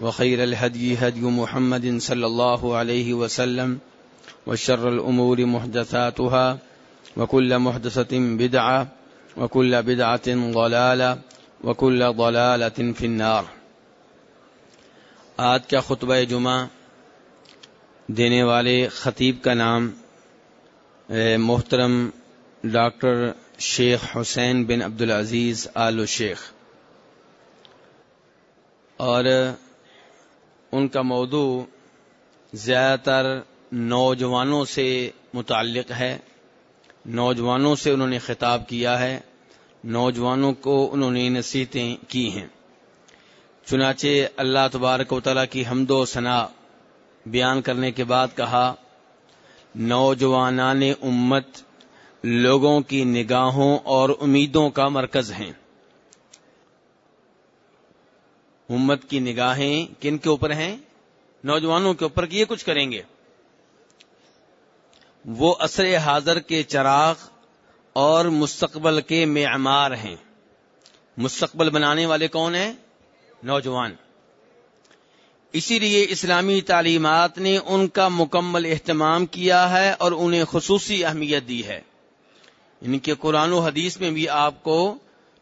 وخير الهدي هدي محمد صلى الله عليه وسلم وشر الأمور محدثاتها وكل محدثة بدعة وكل بدعة ضلالة وكل ضلالة في النار. آج کا خطبہ جمعہ دینے والے خطیب کا نام محترم ڈاکٹر شیخ حسین بن عبدالعزیز آل شیخ۔ اور ان کا موضوع زیادہ تر نوجوانوں سے متعلق ہے۔ نوجوانوں سے انہوں نے خطاب کیا ہے۔ نوجوانوں کو انہوں نے نصیحتیں کی ہیں۔ چنانچہ اللہ تبارک و تعالیٰ کی حمد و ثنا بیان کرنے کے بعد کہا، نوجوانان امت لوگوں کی نگاہوں اور امیدوں کا مرکز ہیں۔ امت کی نگاہیں کن کے اوپر ہیں؟ نوجوانوں کے اوپر یہ کچھ کریں گے؟ وہ عصر حاضر کے چراغ اور مستقبل کے معمار ہیں۔ مستقبل بنانے والے کون ہیں؟ نوجوان۔ اسی لیے اسلامی تعلیمات نے ان کا مکمل اہتمام کیا ہے اور انہیں خصوصی اہمیت دی ہے۔ ان کے قرآن و حدیث میں بھی آپ کو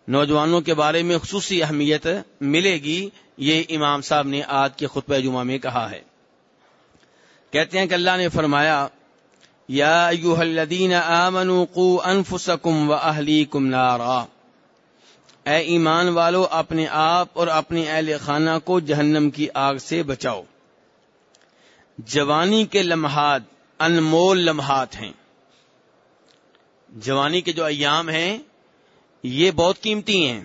نوجوانوں کے بارے میں خصوصی اہمیت ملے گی، یہ امام صاحب نے آج کے خطبہ جمعہ میں کہا ہے۔ کہتے ہیں کہ اللہ نے فرمایا، یا ایوہ الذین آمنوا قو انفسکم و اہلیکم نارا۔ اے ایمان والو، اپنے آپ اور اپنے اہل خانہ کو جہنم کی آگ سے بچاؤ۔ جوانی کے لمحات انمول لمحات ہیں۔ جوانی کے جو ایام ہیں یہ بہت قیمتی ہیں۔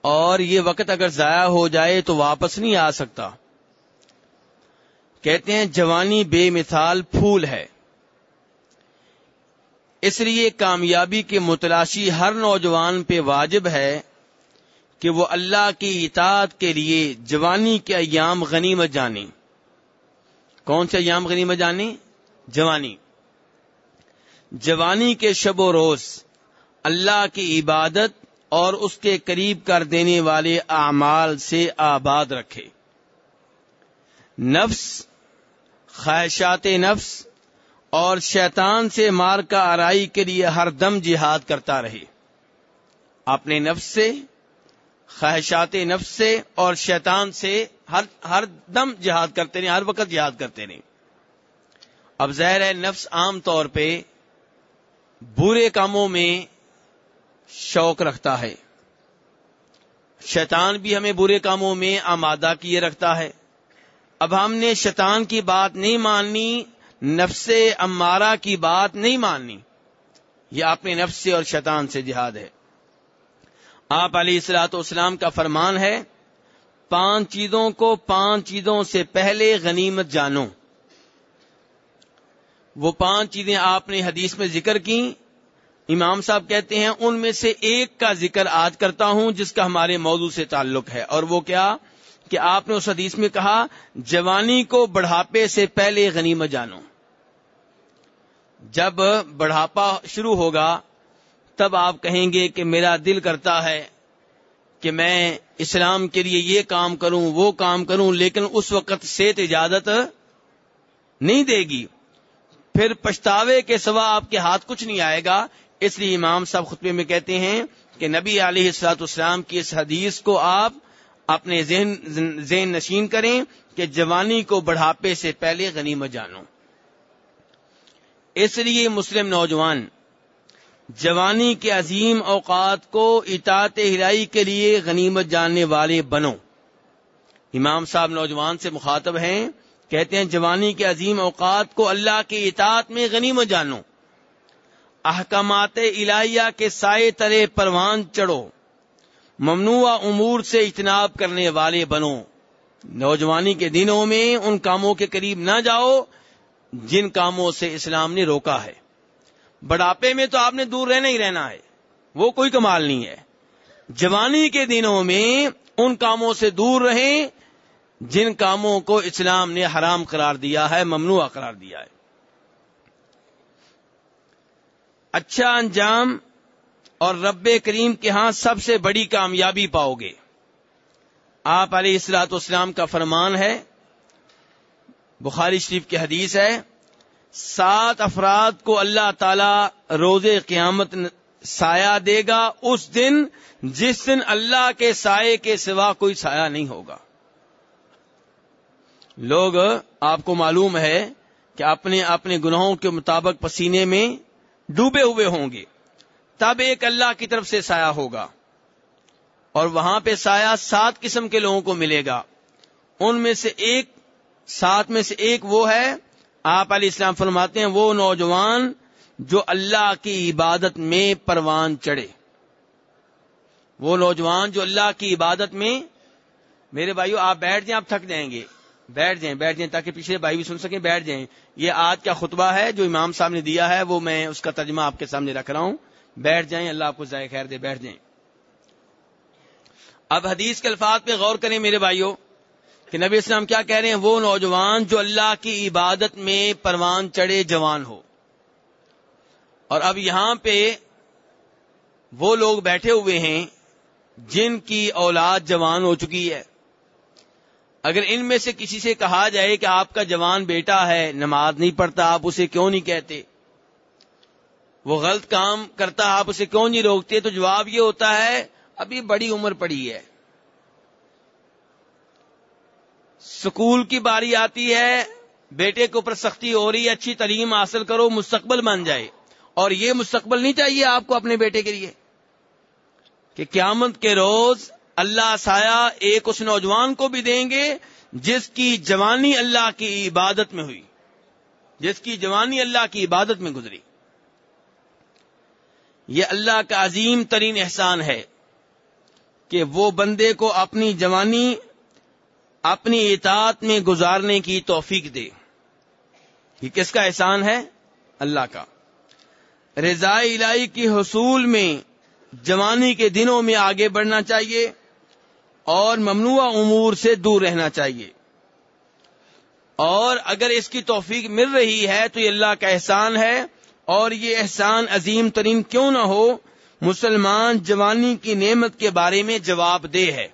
اور یہ وقت اگر ضائع ہو جائے تو واپس نہیں آ سکتا۔ کہتے ہیں جوانی بے مثال پھول ہے۔ اس لیے کامیابی کے متلاشی ہر نوجوان پہ واجب ہے کہ وہ اللہ کی اطاعت کے لیے جوانی کے ایام غنیمت جانے۔ کون سے ایام غنیمت جانے؟ جوانی۔ جوانی کے شب و روز۔ اللہ کی عبادت اور اس کے قریب کر دینے والے اعمال سے آباد رکھے۔ نفس، خواہشات نفس اور شیطان سے مار کا آرائی کے لیے ہر دم جہاد کرتا رہے۔ اپنے نفس سے، خواہشات نفس سے اور شیطان سے ہر ہر دم جہاد کرتے رہے ہر وقت جہاد کرتے رہے اب ظاہر ہے نفس عام طور پہ برے کاموں میں شوق رکھتا ہے۔ شیطان بھی ہمیں برے کاموں میں آمادہ کیے رکھتا ہے۔ اب ہم نے شیطان کی بات نہیں ماننی، نفس امارہ کی بات نہیں ماننی۔ یہ اپنے نفس سے اور شیطان سے جہاد ہے۔ آپ علی اصلاۃ اسلام کا فرمان ہے، پانچ چیزوں کو پانچ چیزوں سے پہلے غنیمت جانو۔ وہ پانچ چیزیں آپ نے حدیث میں ذکر کی امام صاحب کہتے ہیں ان میں سے ایک کا ذکر آج کرتا ہوں جس کا ہمارے موضوع سے تعلق ہے اور وہ کیا کہ آپ نے اس حدیث میں کہا، جوانی کو بڑھاپے سے پہلے غنیمت جانو۔ جب بڑھاپا شروع ہوگا، تب آپ کہیں گے کہ میرا دل کرتا ہے کہ میں اسلام کے لیے یہ کام کروں، وہ کام کروں، لیکن اس وقت صحت اجازت نہیں دے گی۔ پھر پچھتاوے کے سوا آپ کے ہاتھ کچھ نہیں آئے گا۔ اس لیے امام صاحب خطبے میں کہتے ہیں کہ نبی علیہ السلاط اسلام کی اس حدیث کو آپ اپنے ذہن ذہن نشین کریں کہ جوانی کو بڑھاپے سے پہلے غنیمت جانو۔ اس لیے مسلم نوجوان، جوانی کے عظیم اوقات کو اطاعت ہرائی کے لیے غنیمت جاننے والے بنو۔ امام صاحب نوجوان سے مخاطب ہیں، کہتے ہیں جوانی کے عظیم اوقات کو اللہ کے اطاعت میں غنیمت جانو۔ احکامات الہیہ کے سائے تلے پروان چڑھو۔ ممنوع امور سے اجتناب کرنے والے بنو۔ نوجوانی کے دنوں میں ان کاموں کے قریب نہ جاؤ جن کاموں سے اسلام نے روکا ہے۔ بڑھاپے میں تو آپ نے دور رہنا ہی رہنا ہے۔ وہ کوئی کمال نہیں ہے۔ جوانی کے دنوں میں ان کاموں سے دور رہیں جن کاموں کو اسلام نے حرام قرار دیا ہے ممنوع قرار دیا ہے۔ اچھا انجام اور رب کریم کے ہاں سب سے بڑی کامیابی پاؤ گے۔ آپ علیہ السلاط اسلام کا فرمان ہے۔ بخاری شریف کی حدیث ہے، سات افراد کو اللہ تعالی روز قیامت سایہ دے گا اس دن جس دن اللہ کے سائے کے سوا کوئی سایہ نہیں ہوگا۔ لوگ، آپ کو معلوم ہے کہ اپنے اپنے گناہوں کے مطابق پسینے میں ڈوبے ہوئے ہوں گے۔ تب ایک اللہ کی طرف سے سایہ ہوگا۔ اور وہاں پہ سایہ سات قسم کے لوگوں کو ملے گا۔ ان میں سے ایک، سات میں سے ایک وہ ہے، آپ علیہ السلام فرماتے ہیں، وہ نوجوان جو اللہ کی عبادت میں پروان چڑھے۔ وہ نوجوان جو اللہ کی عبادت میں، میرے بھائیو، آپ بیٹھ جائیں، آپ تھک جائیں گے۔ بیٹھ جائیں بیٹھ جائیں تاکہ پچھلے بھائی بھی سن سکیں، بیٹھ جائیں۔ یہ آج کا خطبہ ہے جو امام صاحب نے دیا ہے، وہ میں اس کا ترجمہ آپ کے سامنے رکھ رہا ہوں۔ بیٹھ جائیں، اللہ آپ کو ذائقہ خیر دے، بیٹھ جائیں۔ اب حدیث کے الفاظ پہ غور کریں میرے بھائیوں کہ نبی اسلام کیا کہہ رہے ہیں؟ وہ نوجوان جو اللہ کی عبادت میں پروان چڑھے جوان ہو۔ اور اب یہاں پہ وہ لوگ بیٹھے ہوئے ہیں جن کی اولاد جوان ہو چکی ہے۔ اگر ان میں سے کسی سے کہا جائے کہ آپ کا جوان بیٹا ہے، نماز نہیں پڑھتا، آپ اسے کیوں نہیں کہتے؟ وہ غلط کام کرتا، آپ اسے کیوں نہیں روکتے؟ تو جواب یہ ہوتا ہے، ابھی بڑی عمر پڑی ہے۔ سکول کی باری آتی ہے، بیٹے کے اوپر سختی ہو رہی ہے، اچھی تعلیم حاصل کرو، مستقبل بن جائے۔ اور یہ مستقبل نہیں چاہیے آپ کو اپنے بیٹے کے لیے، کہ قیامت کے روز اللہ سایہ ایک اس نوجوان کو بھی دیں گے جس کی جوانی اللہ کی عبادت میں ہوئی، جس کی جوانی اللہ کی عبادت میں گزری۔ یہ اللہ کا عظیم ترین احسان ہے کہ وہ بندے کو اپنی جوانی، اپنی اطاعت میں گزارنے کی توفیق دے۔ یہ کس کا احسان ہے؟ اللہ کا۔ رضاء الہی کی حصول میں، جوانی کے دنوں میں آگے بڑھنا چاہیے۔ اور ممنوع امور سے دور رہنا چاہیے۔ اور اگر اس کی توفیق مل رہی ہے تو یہ اللہ کا احسان ہے اور یہ احسان عظیم ترین کیوں نہ ہو، مسلمان جوانی کی نعمت کے بارے میں جواب دے ہے۔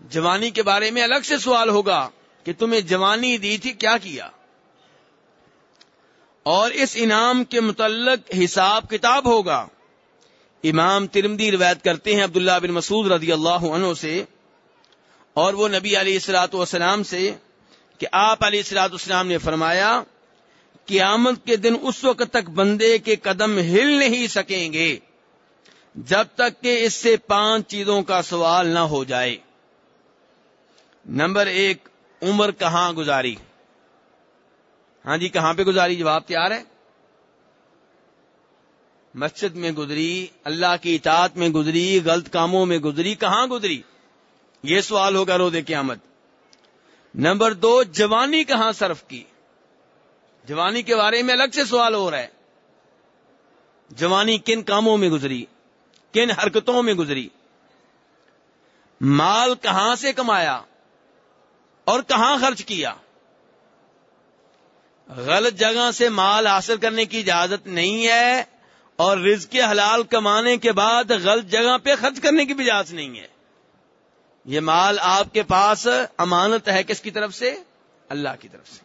جوانی کے بارے میں الگ سے سوال ہوگا کہ تمہیں جوانی دی تھی، کیا کیا؟ اور اس انعام کے متعلق حساب کتاب ہوگا۔ امام ترمدی روایت کرتے ہیں عبداللہ بن مسعود رضی اللہ عنہ سے اور وہ نبی علیہ السلاۃ والسلام سے کہ آپ علیہ السلاۃ والسلام نے فرمایا، قیامت کے دن اس وقت تک بندے کے قدم ہل نہیں سکیں گے جب تک کہ اس سے پانچ چیزوں کا سوال نہ ہو جائے۔ نمبر ایک، عمر کہاں گزاری؟ ہاں جی کہاں پہ گزاری؟ جواب تیار ہے؟ مسجد میں گزری، اللہ کی اطاعت میں گزری، غلط کاموں میں گزری، کہاں گزری؟ یہ سوال ہوگا رو دے قیامت۔ نمبر دو، جوانی کہاں صرف کی؟ جوانی کے بارے میں الگ سے سوال ہو رہا ہے۔ جوانی کن کاموں میں گزری؟ کن حرکتوں میں گزری؟ مال کہاں سے کمایا؟ اور کہاں خرچ کیا؟ غلط جگہ سے مال حاصل کرنے کی اجازت نہیں ہے اور رزق کے حلال کمانے کے بعد غلط جگہ پہ خرچ کرنے کی بھی نہیں ہے۔ یہ مال آپ کے پاس امانت ہے کس کی طرف سے؟ اللہ کی طرف سے۔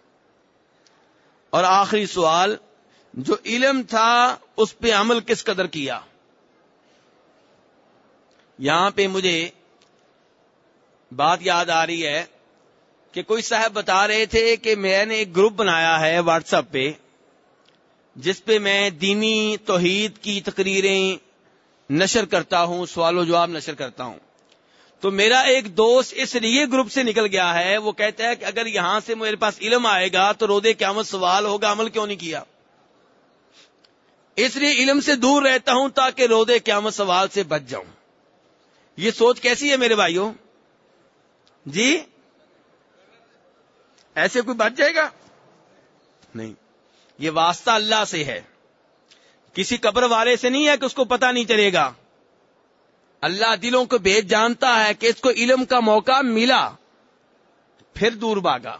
اور آخری سوال، جو علم تھا اس پہ عمل کس قدر کیا؟ یہاں پہ مجھے بات یاد آ رہی ہے کہ کوئی صاحب بتا رہے تھے کہ میں نے ایک گروپ بنایا ہے واٹس ایپ پہ۔ جس پہ میں دینی توحید کی تقریریں نشر کرتا ہوں، سوال و جواب نشر کرتا ہوں۔ تو میرا ایک دوست اس لیے گروپ سے نکل گیا ہے، وہ کہتا ہے کہ اگر یہاں سے میرے پاس علم آئے گا تو رودے قیامت سوال ہوگا، عمل کیوں نہیں کیا؟ اس لیے علم سے دور رہتا ہوں تاکہ رودے قیامت سوال سے بچ جاؤں۔ یہ سوچ کیسی ہے میرے بھائیوں؟ جی؟ ایسے کوئی بچ جائے گا؟ نہیں۔ یہ واسطہ اللہ سے ہے۔ کسی قبر والے سے نہیں ہے کہ اس کو پتا نہیں چلے گا۔ اللہ دلوں کو بیچ جانتا ہے کہ اس کو علم کا موقع ملا۔ پھر دور باغا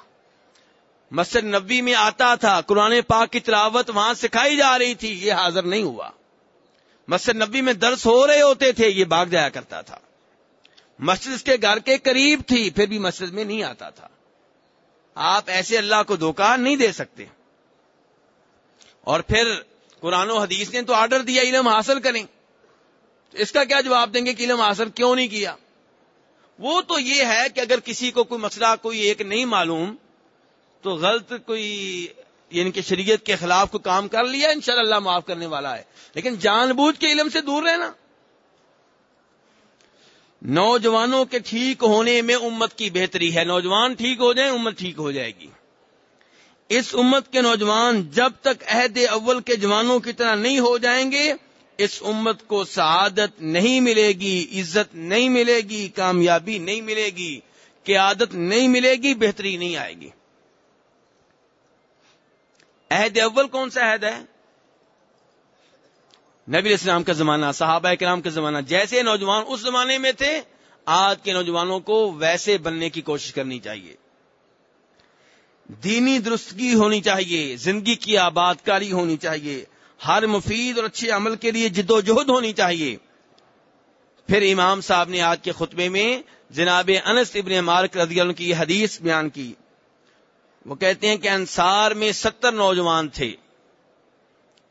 مسجد نبی میں آتا تھا۔ قرآن پاک کی تلاوت وہاں سکھائی جا رہی تھی۔ یہ حاضر نہیں ہوا۔ مسجد نبی میں درس ہو رہے ہوتے تھے۔ یہ باغ جایا کرتا تھا۔ مسجد اس کے گھر کے قریب تھی، پھر بھی مسجد میں نہیں آتا تھا۔ آپ ایسے اللہ کو دھوکہ نہیں دے سکتے۔ اور پھر قرآن و حدیث نے تو آرڈر دیا، علم حاصل کریں۔ اس کا کیا جواب دیں گے کہ علم حاصل کیوں نہیں کیا؟ وہ تو یہ ہے کہ اگر کسی کو کوئی مسئلہ، کوئی ایک نہیں معلوم، تو غلط کوئی یعنی کہ شریعت کے خلاف کوئی کام کر لیا ان شاء اللہ معاف کرنے والا ہے۔ لیکن جان بوجھ کے علم سے دور رہنا۔ نوجوانوں کے ٹھیک ہونے میں امت کی بہتری ہے۔ نوجوان ٹھیک ہو جائیں، امت ٹھیک ہو جائے گی۔ اس امت کے نوجوان جب تک عہد اول کے جوانوں کی طرح نہیں ہو جائیں گے، اس امت کو سعادت نہیں ملے گی، عزت نہیں ملے گی، کامیابی نہیں ملے گی، قیادت نہیں ملے گی، بہتری نہیں آئے گی۔ عہد اول کون سا عہد ہے؟ نبی اسلام کا زمانہ، صحابہ کرام کا زمانہ۔ جیسے نوجوان اس زمانے میں تھے، آج کے نوجوانوں کو ویسے بننے کی کوشش کرنی چاہیے۔ دینی درستگی ہونی چاہیے، زندگی کی آباد کاری ہونی چاہیے، ہر مفید اور اچھے عمل کے لیے جد و جہد ہونی چاہیے۔ پھر امام صاحب نے آج کے خطبے میں جناب انس ابن مارک رضی اللہ کی حدیث بیان کی۔ وہ کہتے ہیں کہ انصار میں ستر نوجوان تھے۔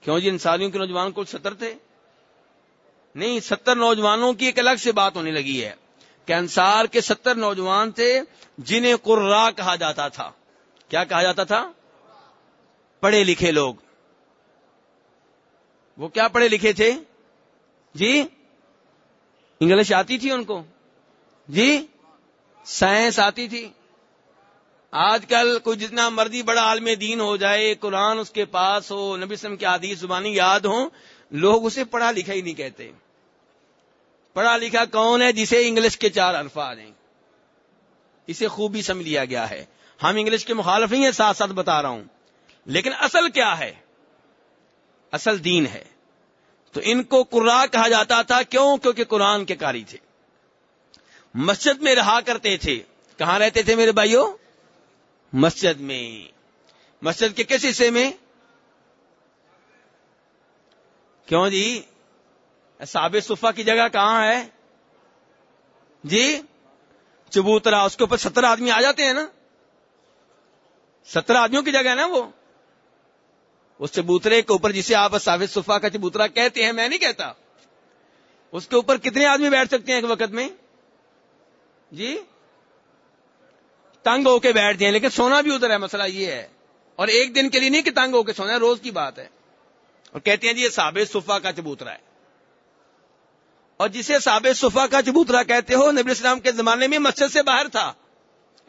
کیوں جی انصاریوں کے نوجوان کو ستر تھے؟ نہیں، ستر نوجوانوں کی ایک الگ سے بات ہونے لگی ہے کہ انصار کے ستر نوجوان تھے جنہیں قرا کہا جاتا تھا۔ کیا کہا جاتا تھا؟ پڑھے لکھے لوگ۔ وہ کیا پڑھے لکھے تھے؟ جی؟ انگلش آتی تھی ان کو۔ جی؟ سائنس آتی تھی۔ آج کل کوئی جتنا مرضی بڑا عالم دین ہو جائے، قرآن اس کے پاس ہو، نبی اسلم کی عادی زبانی یاد ہو لوگ اسے پڑھا لکھا ہی نہیں کہتے۔ پڑھا لکھا کون ہے جسے انگلش کے چار الفاظ ہیں؟ اسے خوبی سمجھ لیا گیا ہے۔ ہم انگلش کے مخالف ہی ہیں، ساتھ ساتھ بتا رہا ہوں۔ لیکن اصل کیا ہے؟ اصل دین ہے۔ تو ان کو قرا کہا جاتا تھا، کیوں؟ کیونکہ قرآن کے کاری تھے۔ مسجد میں رہا کرتے تھے۔ کہاں رہتے تھے میرے بھائیوں مسجد میں۔ مسجد کے کس حصے میں؟ کیوں جی؟ صاب صفا کی جگہ کہاں ہے؟ جی چبوترا، اس کے اوپر ستر آدمی آ جاتے ہیں نا۔ سترہ آدمیوں کی جگہ ہے نا وہ؟ اس چبوترے کے اوپر جسے آپ ساوت صفا کا چبوترا کہتے ہیں، میں نہیں کہتا۔ اس کے اوپر کتنے آدمی بیٹھ سکتے ہیں ایک وقت میں؟ جی؟ تنگ ہو کے بیٹھتے ہیں لیکن سونا بھی ادھر ہے، مسئلہ یہ ہے۔ اور ایک دن کے لیے نہیں کہ تنگ ہو کے سونا ہے، روز کی بات ہے۔ اور کہتے ہیں جی یہ سابق صفا کا چبوترا ہے۔ اور جسے سابق صفا کا چبوترا کہتے ہو، نبی اسلام کے زمانے میں مسجد سے باہر تھا۔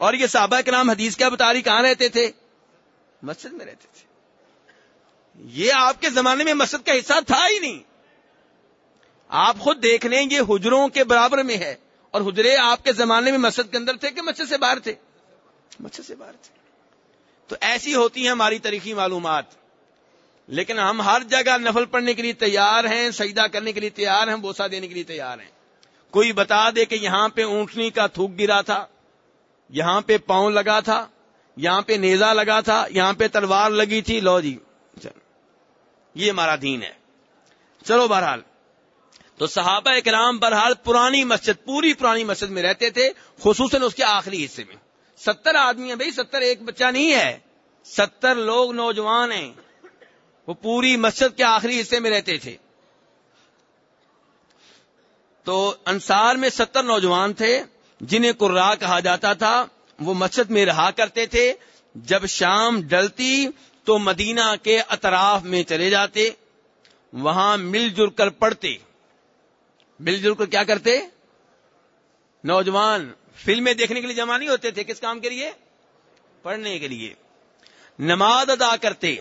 اور یہ صحابہ کے نام حدیث کیا بتا رہی کہاں رہتے تھے؟ مسجد میں رہتے تھے۔ یہ آپ کے زمانے میں مسجد کا حصہ تھا ہی نہیں۔ آپ خود دیکھ لیں، یہ حجروں کے برابر میں ہے۔ اور حجرے آپ کے زمانے میں مسجد کے اندر تھے کہ مسجد سے باہر تھے؟ مسجد سے باہر تھے۔ تو ایسی ہوتی ہیں ہماری تاریخی معلومات۔ لیکن ہم ہر جگہ نفل پڑھنے کے لیے تیار ہیں، سجدہ کرنے کے لیے تیار ہیں بوسا دینے کے لیے تیار ہیں۔ کوئی بتا دے کہ یہاں پہ اونٹنی کا تھوک گرا تھا۔ یہاں پہ پاؤں لگا تھا، یہاں پہ نیزا لگا تھا، یہاں پہ تلوار لگی تھی، لو جی یہ ہمارا دین ہے۔ چلو بہرحال، تو صحابہ اکرام بہرحال پرانی مسجد، پوری پرانی مسجد میں رہتے تھے، خصوصاً اس کے آخری حصے میں۔ ستر آدمی ہیں بھائی، ستر ایک بچہ نہیں ہے۔ ستر لوگ نوجوان ہیں۔ وہ پوری مسجد کے آخری حصے میں رہتے تھے۔ تو انصار میں ستر نوجوان تھے۔ جنہیں قرا کہا جاتا تھا، وہ مسجد میں رہا کرتے تھے۔ جب شام ڈلتی تو مدینہ کے اطراف میں چلے جاتے، وہاں مل جل کر پڑھتے۔ مل جل کر کیا کرتے؟ نوجوان فلمیں دیکھنے کے لیے جمع نہیں ہوتے تھے، کس کام کے لیے؟ پڑھنے کے لیے۔ نماز ادا کرتے۔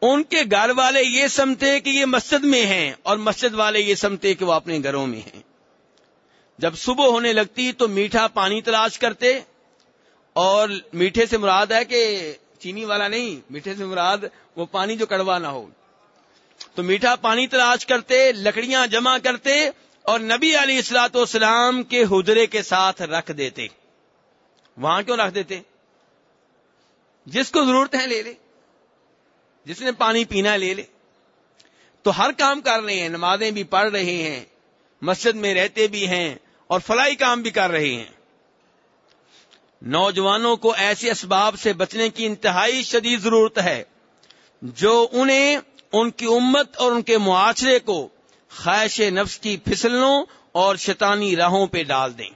ان کے گھر والے یہ سمتے کہ یہ مسجد میں ہیں اور مسجد والے یہ سمتے کہ وہ اپنے گھروں میں ہیں۔ جب صبح ہونے لگتی تو میٹھا پانی تلاش کرتے اور میٹھے سے مراد ہے کہ چینی والا نہیں، میٹھے سے مراد وہ پانی جو کڑوا نہ ہو۔ تو میٹھا پانی تلاش کرتے، لکڑیاں جمع کرتے اور نبی علی اصلاۃ والسلام کے حجرے کے ساتھ رکھ دیتے۔ وہاں کیوں رکھ دیتے؟ جس کو ضرورت ہے لے لے۔ جس نے پانی پینا لے لے۔ تو ہر کام کر رہے ہیں، نمازیں بھی پڑھ رہے ہیں، مسجد میں رہتے بھی ہیں اور فلائی کام بھی کر رہے ہیں۔ نوجوانوں کو ایسے اسباب سے بچنے کی انتہائی شدید ضرورت ہے، جو انہیں ان کی امت اور ان کے معاشرے کو خواہش نفس کی پھسلنوں اور شیطانی راہوں پہ ڈال دیں۔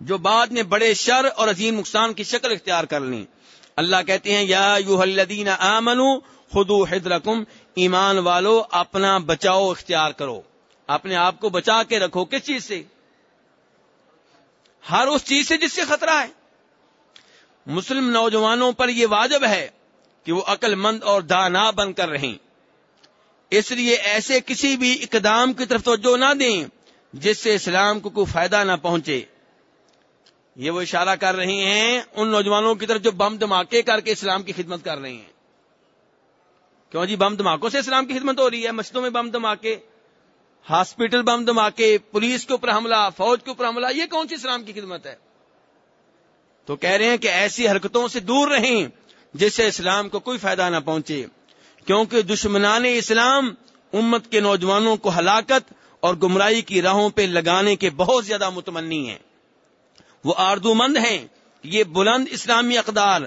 جو بعد میں بڑے شر اور عظیم نقصان کی شکل اختیار کر لیں۔ اللہ کہتے ہیں، یا یو الدین آمنو خدو حدرکم ایمان والو، اپنا بچاؤ اختیار کرو۔ اپنے آپ کو بچا کے رکھو کس چیز سے؟ ہر اس چیز سے جس سے خطرہ ہے۔ مسلم نوجوانوں پر یہ واجب ہے کہ وہ عقل مند اور دانا بن کر رہیں۔ اس لیے ایسے کسی بھی اقدام کی طرف توجہ نہ دیں جس سے اسلام کو کوئی فائدہ نہ پہنچے۔ یہ وہ اشارہ کر رہے ہیں ان نوجوانوں کی طرف جو بم دھماکے کر کے اسلام کی خدمت کر رہے ہیں۔ کیوں جی؟ بم دھماکوں سے اسلام کی خدمت ہو رہی ہے، مسجدوں میں بم دھماکے۔ ہاسپٹل بم دھماکے پولیس کے اوپر حملہ، فوج کے اوپر حملہ، یہ کون سی اسلام کی خدمت ہے؟ تو کہہ رہے ہیں کہ ایسی حرکتوں سے دور رہیں جس سے اسلام کو کوئی فائدہ نہ پہنچے، کیونکہ دشمنان اسلام امت کے نوجوانوں کو ہلاکت اور گمراہی کی راہوں پہ لگانے کے بہت زیادہ متمنی ہیں۔ وہ آردو مند ہیں، یہ بلند اسلامی اقدار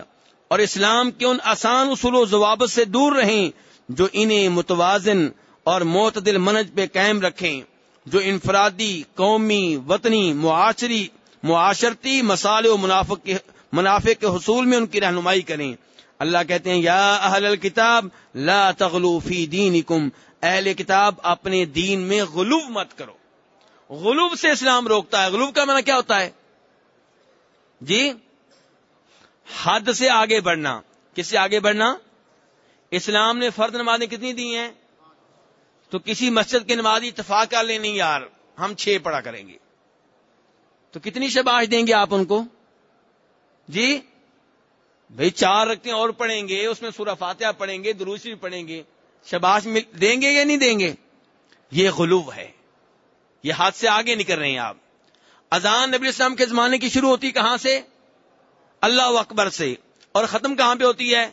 اور اسلام کے ان آسان اصول و ضوابط سے دور رہیں جو انہیں متوازن اور معتدل منج پہ قائم رکھیں، جو انفرادی، قومی، وطنی، معاشری، معاشرتی مسالے و منافع کے حصول میں ان کی رہنمائی کریں۔ اللہ کہتے ہیں، یا اہل الکتاب، لا تغلو فی دینکم۔ اہل کتاب، اپنے دین میں غلوب مت کرو۔ غلوب سے اسلام روکتا ہے۔ غلوب کا معنی کیا ہوتا ہے؟ جی حد سے آگے بڑھنا۔ کس سے آگے بڑھنا؟ اسلام نے فرد نمازیں کتنی دی ہیں؟ تو کسی مسجد کے نمازی اتفاق کر لیں، نہیں یار، ہم چھ پڑھا کریں گے۔ تو کتنی شباش دیں گے آپ ان کو؟ جی؟ بھائی چار رکھتے اور پڑھیں گے، اس میں سورہ فاتحہ پڑھیں گے دروسی بھی پڑھیں گے۔ شباش دیں گے یا نہیں دیں گے؟ یہ غلوب ہے۔ یہ ہاتھ سے آگے نکل رہے ہیں آپ۔ اذان نبی اسلام کے زمانے کی شروع ہوتی کہاں سے؟ اللہ اکبر سے۔ اور ختم کہاں پہ ہوتی ہے؟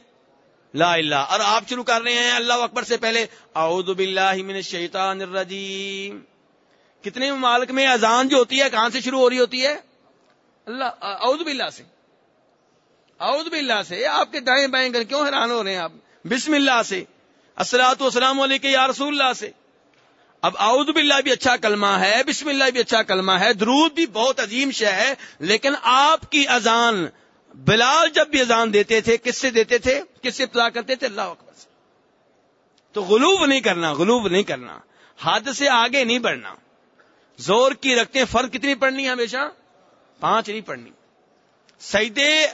لا اللہ اور آپ شروع کر رہے ہیں اللہ اکبر سے پہلے۔ اعوذ باللہ من الشیطان الرجیم۔ کتنے ممالک میں اذان جو ہوتی ہے، کہاں سے شروع ہو رہی ہوتی ہے؟ اللہ، اعوذ باللہ سے۔ اعوذ باللہ سے۔ آپ کے دائیں بائیں کر کیوں حیران ہو رہے ہیں آپ؟ بسم اللہ سے۔ السلاۃ والسلام علیکم یا رسول اللہ سے۔ اب اعوذ باللہ بھی اچھا کلمہ ہے، بسم اللہ بھی اچھا کلمہ ہے۔ درود بھی بہت عظیم شہ ہے، لیکن آپ کی اذان بلال جب بھی اذان دیتے تھے، کس سے دیتے تھے؟ کس سے پلا کرتے تھے؟ اللہ اکبر سے۔ تو غلوب نہیں کرنا، غلوب نہیں کرنا۔ حد سے آگے نہیں بڑھنا۔ زور کی رکھتے، فرق کتنی پڑھنی ہمیشہ؟ پانچ نہیں پڑھنی سیدے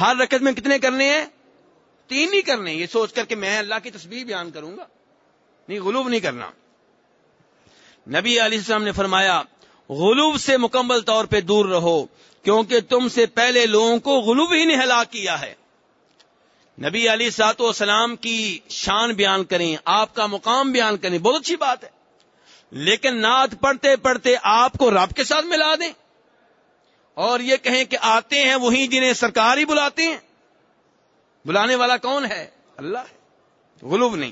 ہر رکعت میں کتنے کرنے ہیں؟ تین ہی کرنے یہ سوچ کر کہ میں اللہ کی تصویر بیان کروں گا۔ نہیں، غلوب نہیں کرنا۔ نبی علیہ السلام نے فرمایا، غلوب سے مکمل طور پہ دور رہو۔ کیونکہ تم سے پہلے لوگوں کو غلوب ہی نے ہلاک کیا ہے۔ نبی علی سات وسلام کی شان بیان کریں، آپ کا مقام بیان کریں، بہت اچھی بات ہے۔ لیکن نعت پڑھتے پڑھتے آپ کو رب کے ساتھ ملا دیں۔ اور یہ کہیں کہ آتے ہیں وہی جنہیں سرکار ہی بلاتے ہیں۔ بلانے والا کون ہے؟ اللہ ہے۔ غلوب نہیں۔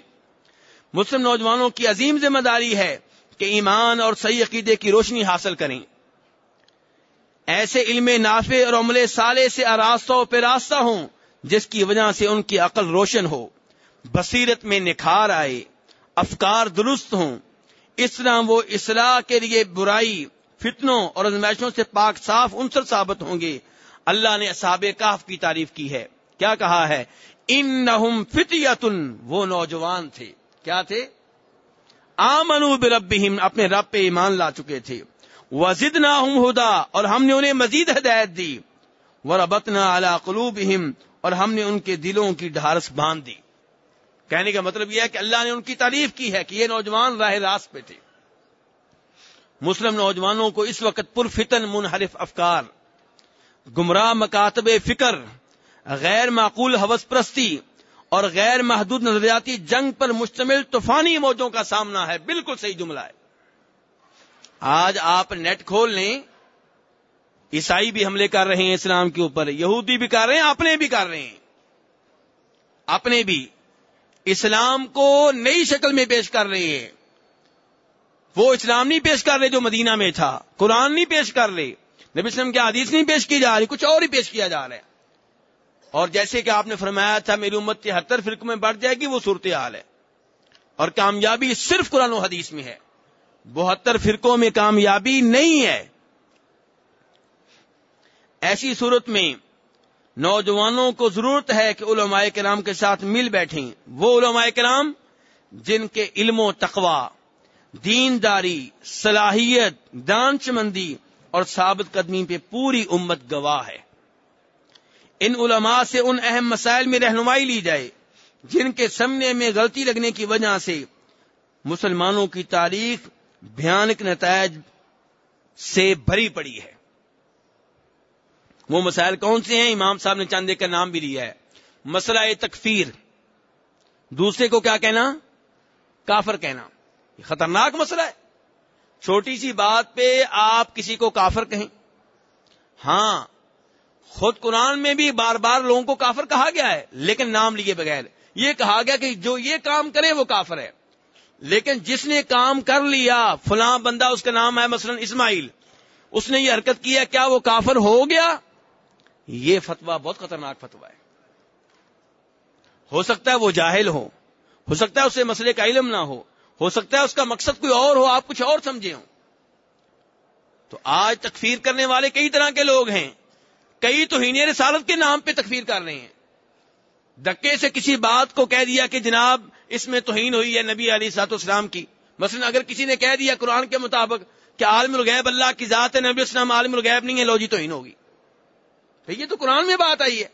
مسلم نوجوانوں کی عظیم ذمہ داری ہے کہ ایمان اور صحیح عقیدے کی روشنی حاصل کریں۔ ایسے علم نافع اور عمل سالے سے آراستہ و پیراستہ ہوں، جس کی وجہ سے ان کی عقل روشن ہو۔ بصیرت میں نکھار آئے، افکار درست ہوں۔ اس طرح وہ اصلاح کے لیے برائی، فتنوں اور ازمائشوں سے پاک، صاف انصر ثابت ہوں گے۔ اللہ نے اصحاب کاف کی تعریف کی ہے۔ کیا کہا ہے؟ ان نہ وہ نوجوان تھے۔ کیا تھے؟ آمنو بربہم، اپنے رب پہ ایمان لا چکے تھے۔ وزد نہ ہدا اور ہم نے انہیں مزید ہدایت دی۔ وہ ربت نہ اعلی قلوب اور ہم نے ان کے دلوں کی ڈھارس باندھ دی۔ کہنے کا مطلب یہ ہے کہ اللہ نے ان کی تعریف کی ہے کہ یہ نوجوان راہ راست پہ تھے۔ مسلم نوجوانوں کو اس وقت پرفتن منحرف افکار، گمراہ مکاتب فکر، غیر معقول حوث پرستی، اور غیر محدود نظریاتی جنگ پر مشتمل طوفانی موجوں کا سامنا ہے۔ بالکل صحیح جملہ ہے۔ آج آپ نیٹ کھول لیں، عیسائی بھی حملے کر رہے ہیں اسلام کے اوپر، یہودی بھی کر رہے ہیں، اپنے بھی کر رہے ہیں۔ اپنے بھی۔ اسلام کو نئی شکل میں پیش کر رہے ہیں۔ وہ اسلام نہیں پیش کر رہے جو مدینہ میں تھا، قرآن نہیں پیش کر رہے۔ نبی اسلم کی حدیث نہیں پیش کی جا رہی، کچھ اور ہی پیش کیا جا رہا ہے۔ اور جیسے کہ آپ نے فرمایا تھا، میری امت تہتر فرق میں بڑھ جائے گی، وہ صورتحال ہے۔ اور کامیابی صرف قرآن و حدیث میں ہے۔ بہتر فرقوں میں کامیابی نہیں ہے۔ ایسی صورت میں نوجوانوں کو ضرورت ہے کہ علماء کرام کے ساتھ مل بیٹھیں۔ وہ علماء کرام جن کے علم و تقوا دینداری، صلاحیت دانچ مندی اور ثابت قدمی پہ پوری امت گواہ ہے۔ ان علماء سے ان اہم مسائل میں رہنمائی لی جائے، جن کے سامنے میں غلطی لگنے کی وجہ سے مسلمانوں کی تاریخ بھیانک نتائج سے بھری پڑی ہے۔ وہ مسائل کون سے ہیں؟ امام صاحب نے چاندے کا نام بھی لیا ہے۔ مسئلہ تکفیر۔ دوسرے کو کیا کہنا؟ کافر کہنا۔ یہ خطرناک مسئلہ ہے۔ چھوٹی سی بات پہ آپ کسی کو کافر کہیں۔ ہاں خود قرآن میں بھی بار بار لوگوں کو کافر کہا گیا ہے، لیکن نام لیے بغیر۔ یہ کہا گیا کہ جو یہ کام کرے وہ کافر ہے لیکن جس نے کام کر لیا، فلاں بندہ اس کا نام ہے مثلا اسماعیل، اس نے یہ حرکت کیا کیا وہ کافر ہو گیا؟ یہ فتوا بہت خطرناک فتوا ہے۔ ہو سکتا ہے وہ جاہل ہو ہو سکتا ہے اسے مسئلے کا علم نہ ہو ہو سکتا ہے اس کا مقصد کوئی اور ہو، آپ کچھ اور سمجھے ہوں۔ تو آج تکفیر کرنے والے کئی طرح کے لوگ ہیں، کئی تو رسالت کے نام پہ تکفیر کر رہے ہیں۔ دکے سے کسی بات کو کہہ دیا کہ جناب اس میں توہین ہوئی ہے نبی علی سات اسلام کی۔ مثلا اگر کسی نے کہہ دیا قرآن کے مطابق کہ عالم الغیب اللہ کی ذات ہے، نبی اسلام عالم الغیب نہیں ہے لوجی توہین ہوگی۔ یہ تو قرآن میں بات آئی ہے۔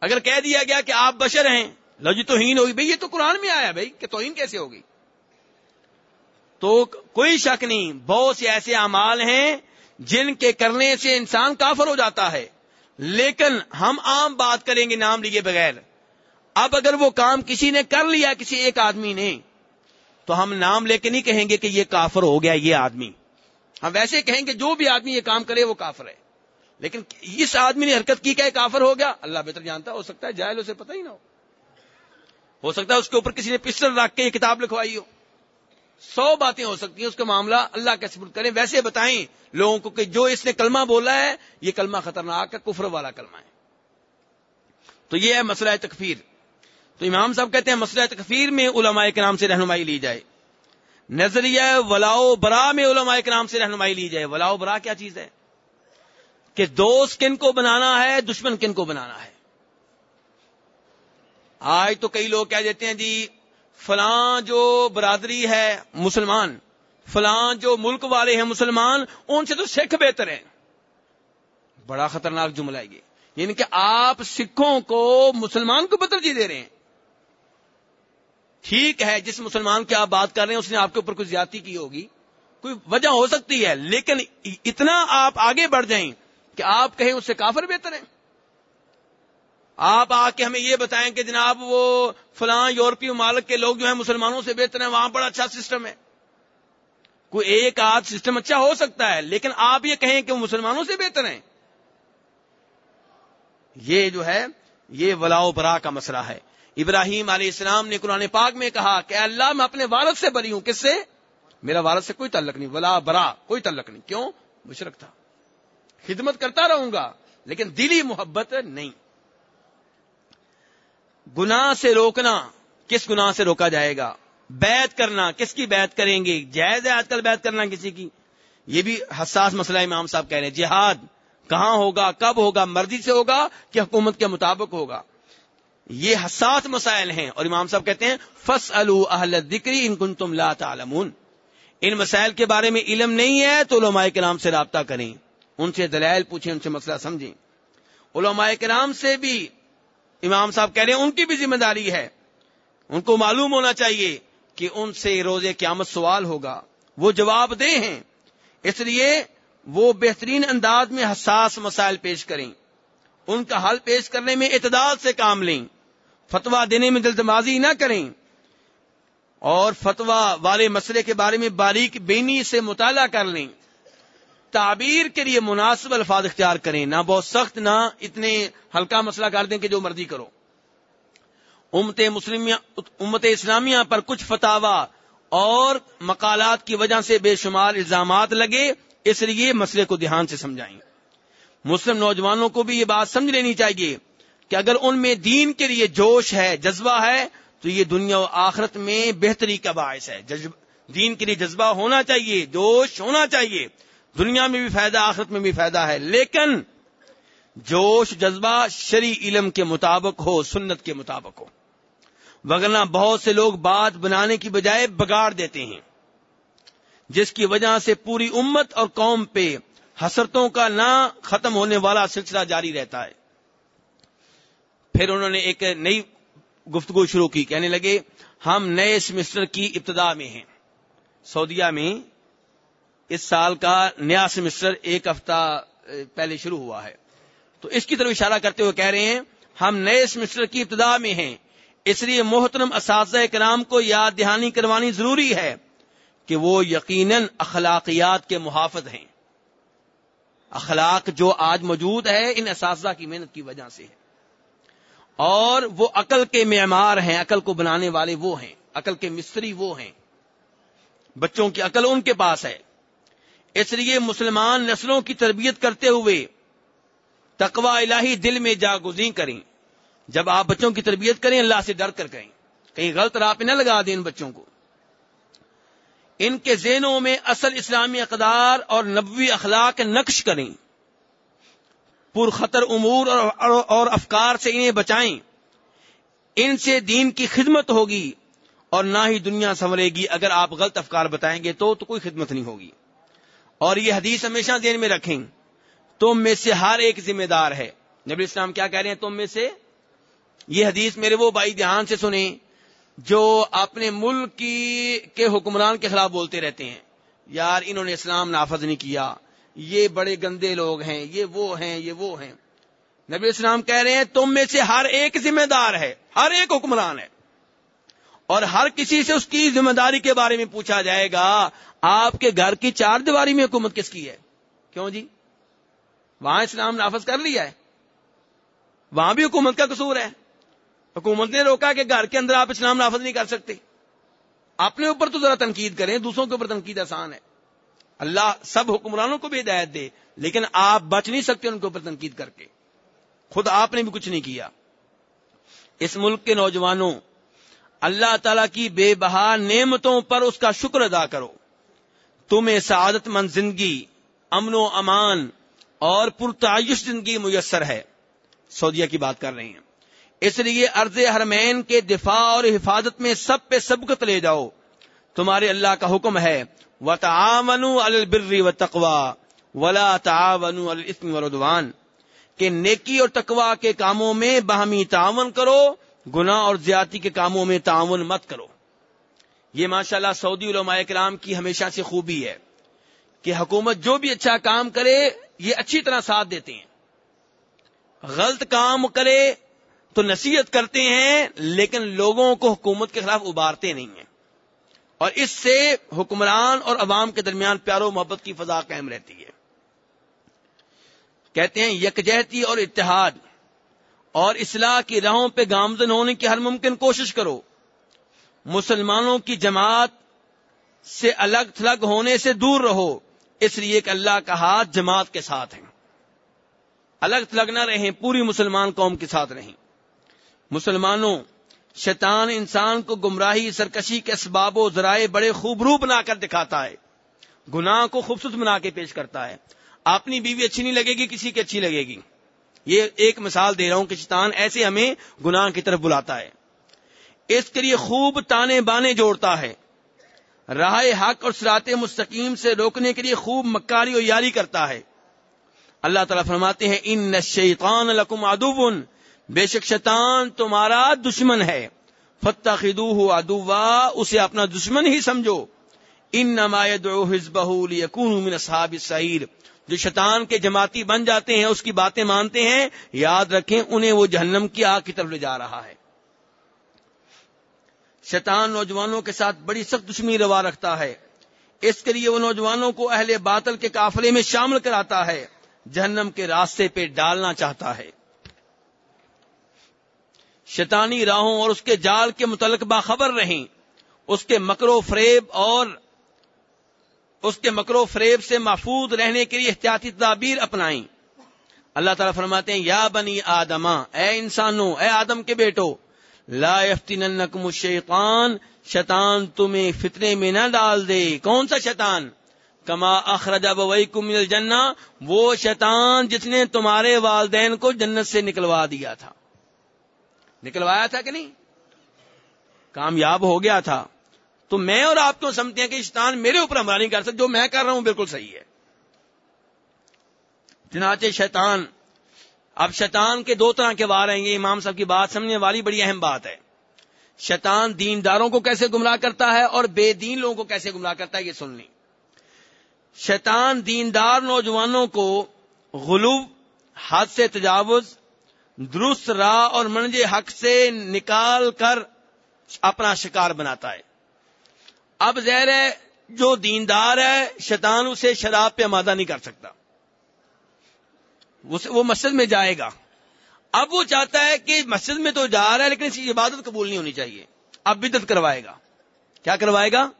اگر کہہ دیا گیا کہ آپ بشر ہیں لوجی توہین ہوگی بھائی یہ تو قرآن میں آیا بھائی کہ توہین کیسے ہوگی؟ تو کوئی شک نہیں، بہت سے ایسے اعمال ہیں جن کے کرنے سے انسان کافر ہو جاتا ہے۔ لیکن ہم عام بات کریں گے نام لیے بغیر۔ اب اگر وہ کام کسی نے کر لیا، کسی ایک آدمی نے، تو ہم نام لے کے نہیں کہیں گے کہ یہ کافر ہو گیا، یہ آدمی۔ ہم ویسے کہیں گے جو بھی آدمی یہ کام کرے، وہ کافر ہے۔ لیکن اس آدمی نے حرکت کی کہ کافر ہو گیا، اللہ بہتر جانتا ہو سکتا ہے جائل اسے پتہ ہی نہ ہو۔ ہو سکتا ہے اس کے اوپر کسی نے پسٹل رکھ کے یہ کتاب لکھوائی ہو۔ سو باتیں ہو سکتی ہیں، اس کا معاملہ اللہ کا سبر کریں۔ ویسے بتائیں لوگوں کو کہ جو اس نے کلمہ بولا ہے، یہ کلمہ خطرناک ہے، کفر والا کلمہ ہے۔ تو یہ ہے مسئلہ تکفیر۔ تو امام صاحب کہتے ہیں مسئلہ تکفیر میں علماء کے نام سے رہنمائی لی جائے۔ نظریہ ولاؤ برا میں علماء کے نام سے رہنمائی لی جائے۔ ولاؤ برا کیا چیز ہے؟ کہ دوست کن کو بنانا ہے، دشمن کن کو بنانا ہے۔ آج تو کئی لوگ کہہ دیتے ہیں جی فلاں جو برادری ہے مسلمان، فلاں جو ملک والے ہیں مسلمان، ان سے تو سکھ بہتر ہیں۔ بڑا خطرناک جملہ ہے یہ۔ یعنی کہ آپ سکھوں کو مسلمان کو ترجیح دے رہے ہیں۔ ٹھیک ہے، جس مسلمان کی آپ بات کر رہے ہیں، اس نے آپ کے اوپر کوئی زیادتی کی ہوگی؟ کوئی وجہ ہو سکتی ہے، لیکن اتنا آپ آگے بڑھ جائیں کہ آپ کہیں اس سے کافر بہتر ہیں؟ آپ آ کے ہمیں یہ بتائیں کہ جناب وہ فلاں یورپی ممالک کے لوگ جو ہیں، مسلمانوں سے بہتر ہیں، وہاں بڑا اچھا سسٹم ہے۔ کوئی ایک آدھ سسٹم اچھا ہو سکتا ہے، لیکن آپ یہ کہیں کہ وہ مسلمانوں سے بہتر ہیں۔ یہ جو ہے، یہ ولاؤ برا کا مسئلہ ہے۔ ابراہیم علیہ السلام نے قرآن پاک میں کہا کہ اللہ میں اپنے والد سے بری ہوں، کس سے؟ میرا والد سے کوئی تعلق نہیں، ولا برا، کوئی تعلق نہیں۔ کیوں؟ مشرق تھا۔ خدمت کرتا رہوں گا، لیکن دلی محبت نہیں۔ گناہ سے روکنا، کس گناہ سے روکا جائے گا؟ بیت کرنا، کس کی بیت کریں گے؟ جائز ہے آج کل بیت کرنا کسی کی؟ یہ بھی حساس مسئلہ امام صاحب کہہ رہے ہیں۔ جہاد کہاں ہوگا؟ کب ہوگا؟ مرضی سے ہوگا کہ حکومت کے مطابق ہوگا؟ یہ حساس مسائل ہیں اور امام صاحب کہتے ہیں فس اہل ذکری ان کن تم لا تعلمون۔ ان مسائل کے بارے میں علم نہیں ہے تو علماء کے نام سے رابطہ کریں۔ ان سے دلائل پوچھیں، ان سے مسئلہ سمجھیں۔ علماء کے نام سے بھی امام صاحب کہہ رہے ہیں، ان کی بھی ذمہ داری ہے۔ ان کو معلوم ہونا چاہیے کہ ان سے روزے قیامت سوال ہوگا۔ وہ جواب دے ہیں۔ اس لیے وہ بہترین انداز میں حساس مسائل پیش کریں۔ ان کا حل پیش کرنے میں اعتدال سے کام لیں۔ فتوا دینے میں دلتمازی نہ کریں۔ اور فتوا والے مسئلے کے بارے میں باریک بینی سے مطالعہ کر لیں۔ تعبیر کے لیے مناسب الفاظ اختیار کریں۔ نہ بہت سخت، نہ اتنے ہلکا مسئلہ کر دیں کہ جو مرضی کرو۔ امت مسلم امت اسلامیہ پر کچھ فتوا اور مقالات کی وجہ سے بے شمار الزامات لگے، اس لیے مسئلے کو دھیان سے سمجھائیں۔ مسلم نوجوانوں کو بھی یہ بات سمجھ لینی چاہیے۔ کہ اگر ان میں دین کے لیے جوش ہے، جذبہ ہے، تو یہ دنیا و آخرت میں بہتری کا باعث ہے۔ دین کے لیے جذبہ ہونا چاہیے، جوش ہونا چاہیے۔ دنیا میں بھی فائدہ، آخرت میں بھی فائدہ ہے۔ لیکن جوش، جذبہ شری علم کے مطابق ہو، سنت کے مطابق ہو۔ وگرنہ بہت سے لوگ بات بنانے کی بجائے بگاڑ دیتے ہیں۔ جس کی وجہ سے پوری امت اور قوم پہ حسرتوں کا نہ ختم ہونے والا سلسلہ جاری رہتا ہے۔ پھر انہوں نے ایک نئی گفتگو شروع کی، کہنے لگے، ہم نئے سیمسٹر کی ابتدا میں ہیں۔ سعودیہ میں اس سال کا نیا سیمسٹر ایک ہفتہ پہلے شروع ہوا ہے۔ تو اس کی طرف اشارہ کرتے ہوئے کہہ رہے ہیں، ہم نئے سیمسٹر کی ابتدا میں ہیں۔ اس لیے محترم اساتذہ کرام کو یاد دہانی کروانی ضروری ہے کہ وہ یقیناً اخلاقیات کے محافظ ہیں۔ اخلاق جو آج موجود ہے، ان اساتذہ کی محنت کی وجہ سے ہے۔ اور وہ عقل کے معمار ہیں، عقل کو بنانے والے وہ ہیں، عقل کے مستری وہ ہیں۔ بچوں کی عقل ان کے پاس ہے۔ اس لیے مسلمان نسلوں کی تربیت کرتے ہوئے تقوا الہی دل میں جاگزین کریں۔ جب آپ بچوں کی تربیت کریں، اللہ سے ڈر کر کریں کہیں غلط راہ پہ نہ لگا دیں ان بچوں کو۔ ان کے ذہنوں میں اصل اسلامی اقدار اور نبوی اخلاق نقش کریں۔ پر خطر امور اور افکار سے انہیں بچائیں۔ ان سے دین کی خدمت ہوگی اور نہ ہی دنیا سنورے گی۔ اگر آپ غلط افکار بتائیں گے تو تو کوئی خدمت نہیں ہوگی۔ اور یہ حدیث ہمیشہ ذہن میں رکھیں، تم میں سے ہر ایک ذمہ دار ہے۔ نبی اسلام کیا کہہ رہے ہیں؟ تم میں سے؟ یہ حدیث میرے وہ بھائی دھیان سے سنیں جو اپنے ملک کی کے حکمران کے خلاف بولتے رہتے ہیں۔ یار، انہوں نے اسلام نافذ نہیں کیا۔ یہ بڑے گندے لوگ ہیں، یہ وہ ہیں، یہ وہ ہیں۔ نبی اسلام کہہ رہے ہیں، تم میں سے ہر ایک ذمہ دار ہے، ہر ایک حکمران ہے۔ اور ہر کسی سے اس کی ذمہ داری کے بارے میں پوچھا جائے گا، آپ کے گھر کی چار دیواری میں حکومت کس کی ہے؟ کیوں جی؟ وہاں اسلام نافذ کر لیا ہے۔ وہاں بھی حکومت کا قصور ہے۔ حکومت نے روکا کہ گھر کے اندر آپ اسلام نافذ نہیں کر سکتے۔ اپنے اوپر تو ذرا تنقید کریں، دوسروں کے اوپر تنقید آسان ہے۔ اللہ سب حکمرانوں کو بھی ہدایت دے، لیکن آپ بچ نہیں سکتے ان کے اوپر تنقید کر کے۔ خود آپ نے بھی کچھ نہیں کیا۔ اس ملک کے نوجوانوں، اللہ تعالی کی بے بہا نعمتوں پر اس کا شکر ادا کرو۔ تمہیں سعادت مند زندگی، امن و امان اور پرتعیش زندگی میسر ہے۔ سعودیہ کی بات کر رہے ہیں۔ اس لیے ارض حرمین کے دفاع اور حفاظت میں سب پہ سبقت لے جاؤ۔ تمہارے اللہ کا حکم ہے و تعاون البر و تقوا ولا تعاون الاسم ردوان کہ نیکی اور تقوا کے کاموں میں باہمی تعاون کرو، گناہ اور زیادتی کے کاموں میں تعاون مت کرو۔ یہ ماشاء اللہ سعودی علماء کرام کی ہمیشہ سے خوبی ہے کہ حکومت جو بھی اچھا کام کرے، یہ اچھی طرح ساتھ دیتے ہیں۔ غلط کام کرے تو نصیحت کرتے ہیں، لیکن لوگوں کو حکومت کے خلاف ابارتے نہیں ہیں۔ اور اس سے حکمران اور عوام کے درمیان پیار و محبت کی فضا قائم رہتی ہے۔ کہتے ہیں، یکجہتی اور اتحاد اور اصلاح کی راہوں پہ گامزن ہونے کی ہر ممکن کوشش کرو۔ مسلمانوں کی جماعت سے الگ تھلگ ہونے سے دور رہو۔ اس لیے کہ اللہ کا ہاتھ جماعت کے ساتھ ہیں۔ الگ تھلگ نہ رہیں، پوری مسلمان قوم کے ساتھ رہیں۔ مسلمانوں شیطان انسان کو گمراہی، سرکشی کے اسباب و ذرائع بڑے خوبرو بنا کر دکھاتا ہے۔ گناہ کو خوبصورت بنا کے پیش کرتا ہے۔ اپنی بیوی اچھی نہیں لگے گی، کسی کی اچھی لگے گی۔ یہ ایک مثال دے رہا ہوں کہ شیطان ایسے ہمیں گناہ کی طرف بلاتا ہے۔ اس کے لیے خوب تانے بانے جوڑتا ہے۔ راہ حق اور سرات مستقیم سے روکنے کے لیے خوب مکاری اور یاری کرتا ہے۔ اللہ تعالیٰ فرماتے ہیں، ان شیطان لکم ادوبن بے شک شیطان تمہارا دشمن ہے۔ فتح خدو ادوا اسے اپنا دشمن ہی سمجھو۔ ان نمایت من اصحاب سعیر جو شیطان کے جماعتی بن جاتے ہیں، اس کی باتیں مانتے ہیں، یاد رکھیں، انہیں وہ جہنم کی آگ کی طرف لے جا رہا ہے۔ شیطان نوجوانوں کے ساتھ بڑی سخت دشمنی روا رکھتا ہے۔ اس کے لیے وہ نوجوانوں کو اہل باطل کے قافلے میں شامل کراتا ہے۔ جہنم کے راستے پہ ڈالنا چاہتا ہے۔ شیطانی راہوں اور اس کے جال کے متعلق باخبر رہیں۔ اس کے مکرو فریب اور اس کے مکرو فریب سے محفوظ رہنے کے لیے احتیاطی تدابیر اپنائیں۔ اللہ تعالیٰ فرماتے ہیں، یا بنی آدما اے انسانوں، اے آدم کے بیٹو، لا یفتننکم الشیطان، شیطان تمہیں فتنے میں نہ ڈال دے۔ کون سا شیطان؟ کما اخرجا بویکم من الجنہ، وہ شیطان جس نے تمہارے والدین کو جنت سے نکلوا دیا تھا۔ نکلوایا تھا کہ نہیں؟ کامیاب ہو گیا تھا۔ تو میں اور آپ کیوں سمجھتے ہیں کہ شیطان میرے اوپر حملہ نہیں کر سکتے جو میں کر رہا ہوں بالکل صحیح ہے۔ چنانچہ شیطان، اب شیطان کے دو طرح کے وار ہیں یہ امام صاحب کی بات سمجھنے والی بڑی اہم بات ہے۔ شیطان دینداروں کو کیسے گمراہ کرتا ہے اور بے دین لوگوں کو کیسے گمراہ کرتا ہے یہ سن لیں۔ شیطان دیندار نوجوانوں کو غلوب حد سے تجاوز درست راہ اور منج حق سے نکال کر اپنا شکار بناتا ہے۔ اب زہر ہے جو دیندار ہے، شیطان اسے شراب پہ آمادہ نہیں کر سکتا۔ وہ مسجد میں جائے گا۔ اب وہ چاہتا ہے کہ مسجد میں تو جا رہا ہے لیکن اسی عبادت قبول نہیں ہونی چاہیے۔ اب بدت کروائے گا۔ کیا کروائے گا؟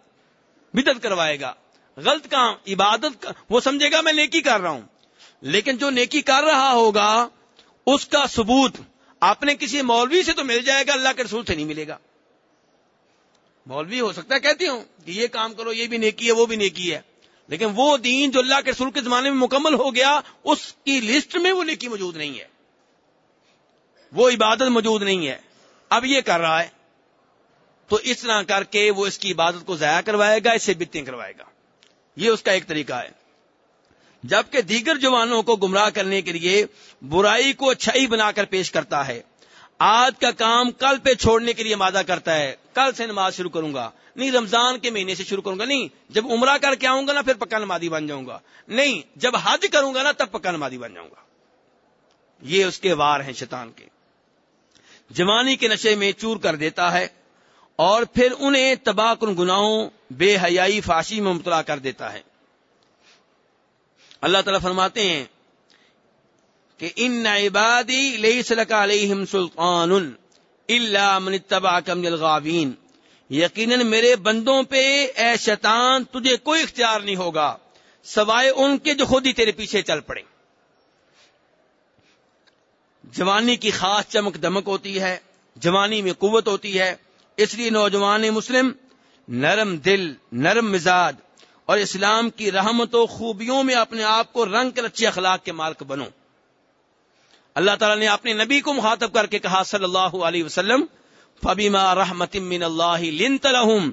بدت کروائے گا۔ غلط کام، عبادت وہ سمجھے گا میں نیکی کر رہا ہوں۔ لیکن جو نیکی کر رہا ہوگا اس کا ثبوت آپ نے کسی مولوی سے تو مل جائے گا، اللہ کے رسول سے نہیں ملے گا۔ مولوی ہو سکتا ہے، کہتی ہوں کہ یہ کام کرو، یہ بھی نیکی ہے، وہ بھی نیکی ہے۔ لیکن وہ دین جو اللہ کے رسول کے زمانے میں مکمل ہو گیا، اس کی لسٹ میں وہ نیکی موجود نہیں ہے۔ وہ عبادت موجود نہیں ہے۔ اب یہ کر رہا ہے۔ تو اس طرح کر کے وہ اس کی عبادت کو ضائع کروائے گا، اس سے بتیں کروائے گا۔ یہ اس کا ایک طریقہ ہے۔ جبکہ دیگر جوانوں کو گمراہ کرنے کے لیے برائی کو اچھائی بنا کر پیش کرتا ہے۔ آج کا کام کل پہ چھوڑنے کے لیے مادہ کرتا ہے۔ کل سے نماز شروع کروں گا۔ نہیں، رمضان کے مہینے سے شروع کروں گا۔ نہیں، جب عمرہ کر کے آؤں گا نا، پھر پکا نمازی بن جاؤں گا۔ نہیں، جب حج کروں گا نا، تب پکا نمازی بن جاؤں گا۔ یہ اس کے وار ہیں شیطان کے۔ جوانی کے نشے میں چور کر دیتا ہے اور پھر انہیں تباہ کن گناہوں، بے حیائی، فاشی میں مبتلا کر دیتا ہے۔ اللہ تعالیٰ فرماتے ہیں کہ ان عبادی لئی سلکا علیہم سلطان اللہ من تبا کم الغاوین۔ یقیناً میرے بندوں پہ اے شیطان تجھے کوئی اختیار نہیں ہوگا، سوائے ان کے جو خود ہی تیرے پیچھے چل پڑے۔ جوانی کی خاص چمک دمک ہوتی ہے، جوانی میں قوت ہوتی ہے، اس لیے نوجوان مسلم، نرم دل، نرم مزاج اور اسلام کی رحمت و خوبیوں میں اپنے آپ کو رنگ کر اچھے اخلاق کے مالک بنو۔ اللہ تعالیٰ نے اپنے نبی کو مخاطب کر کے کہا صلی اللہ علیہ وسلم فبیما رحمت من اللہ لنت لہم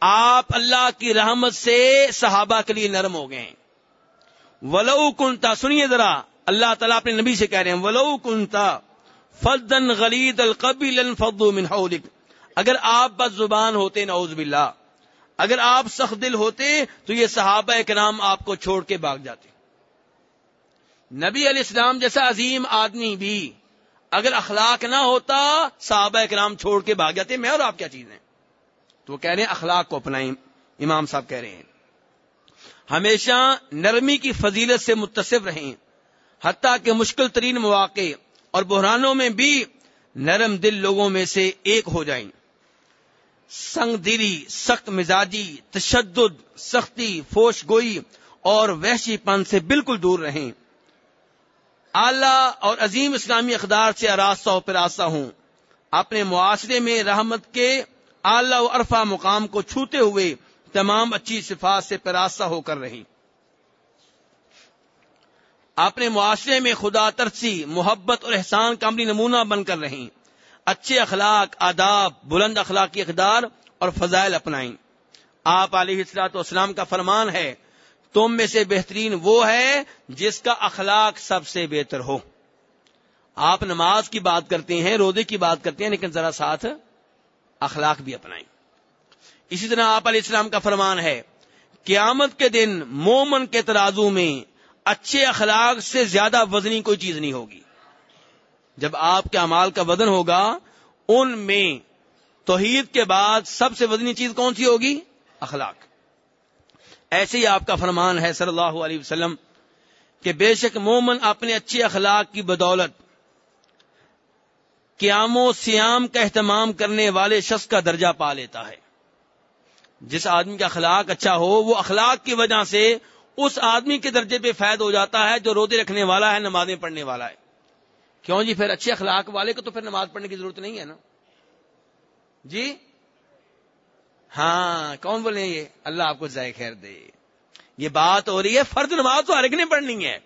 آپ اللہ کی رحمت سے صحابہ کے لیے نرم ہو گئے ولو کنتا سنیے ذرا، اللہ تعالیٰ اپنے نبی سے کہہ رہے ہیں، ولو کنتا فدن غلید القبیل فضو من حولک اگر آپ بد زبان ہوتے، نعوذ باللہ۔ اگر آپ سخت دل ہوتے تو یہ صحابہ کرام آپ کو چھوڑ کے بھاگ جاتے۔ نبی علیہ السلام جیسا عظیم آدمی بھی اگر اخلاق نہ ہوتا صحابہ کرام چھوڑ کے بھاگ جاتے، میں اور آپ کیا چیز ہیں؟ تو وہ کہہ رہے ہیں، اخلاق کو اپنائیں، امام صاحب کہہ رہے ہیں۔ ہمیشہ نرمی کی فضیلت سے متصف رہیں، حتیٰ کہ مشکل ترین مواقع اور بحرانوں میں بھی نرم دل لوگوں میں سے ایک ہو جائیں۔ سنگ دلی سخت مزاجی، تشدد، سختی، فوش گوئی اور وحشی پن سے بالکل دور رہیں۔ اعلی اور عظیم اسلامی اقدار سے آراستہ و پراستہ ہوں۔ اپنے معاشرے میں رحمت کے اعلی و عرفہ مقام کو چھوتے ہوئے تمام اچھی صفات سے پراستہ ہو کر رہی اپنے معاشرے میں خدا ترسی، محبت اور احسان کا عملی نمونہ بن کر رہیں۔ اچھے اخلاق، آداب، بلند اخلاقی اقدار اور فضائل اپنائیں۔ آپ علیہ السلاط اسلام کا فرمان ہے، تم میں سے بہترین وہ ہے جس کا اخلاق سب سے بہتر ہو۔ آپ نماز کی بات کرتے ہیں، روزے کی بات کرتے ہیں، لیکن ذرا ساتھ اخلاق بھی اپنائیں۔ اسی طرح آپ علیہ السلام کا فرمان ہے، قیامت کے دن مومن کے ترازو میں اچھے اخلاق سے زیادہ وزنی کوئی چیز نہیں ہوگی۔ جب آپ کے امال کا وزن ہوگا، ان میں توحید کے بعد سب سے وزنی چیز کون سی ہوگی؟ اخلاق۔ ایسے ہی آپ کا فرمان ہے صلی اللہ علیہ وسلم کہ بے شک مومن اپنے اچھے اخلاق کی بدولت، قیام و سیام کا اہتمام کرنے والے شخص کا درجہ پا لیتا ہے۔ جس آدمی کا اخلاق اچھا ہو، وہ اخلاق کی وجہ سے اس آدمی کے درجے پہ فائد ہو جاتا ہے جو روزے رکھنے والا ہے، نمازیں پڑھنے والا ہے۔ کیوں جی؟ پھر اچھے اخلاق والے کو تو پھر نماز پڑھنے کی ضرورت نہیں ہے نا۔ جی؟ ہاں کون بولے یہ؟ اللہ آپ کو ذائقہ خیر دے۔ یہ بات ہو رہی ہے، فرد نماز تو ہر ایک نے پڑھنی ہے۔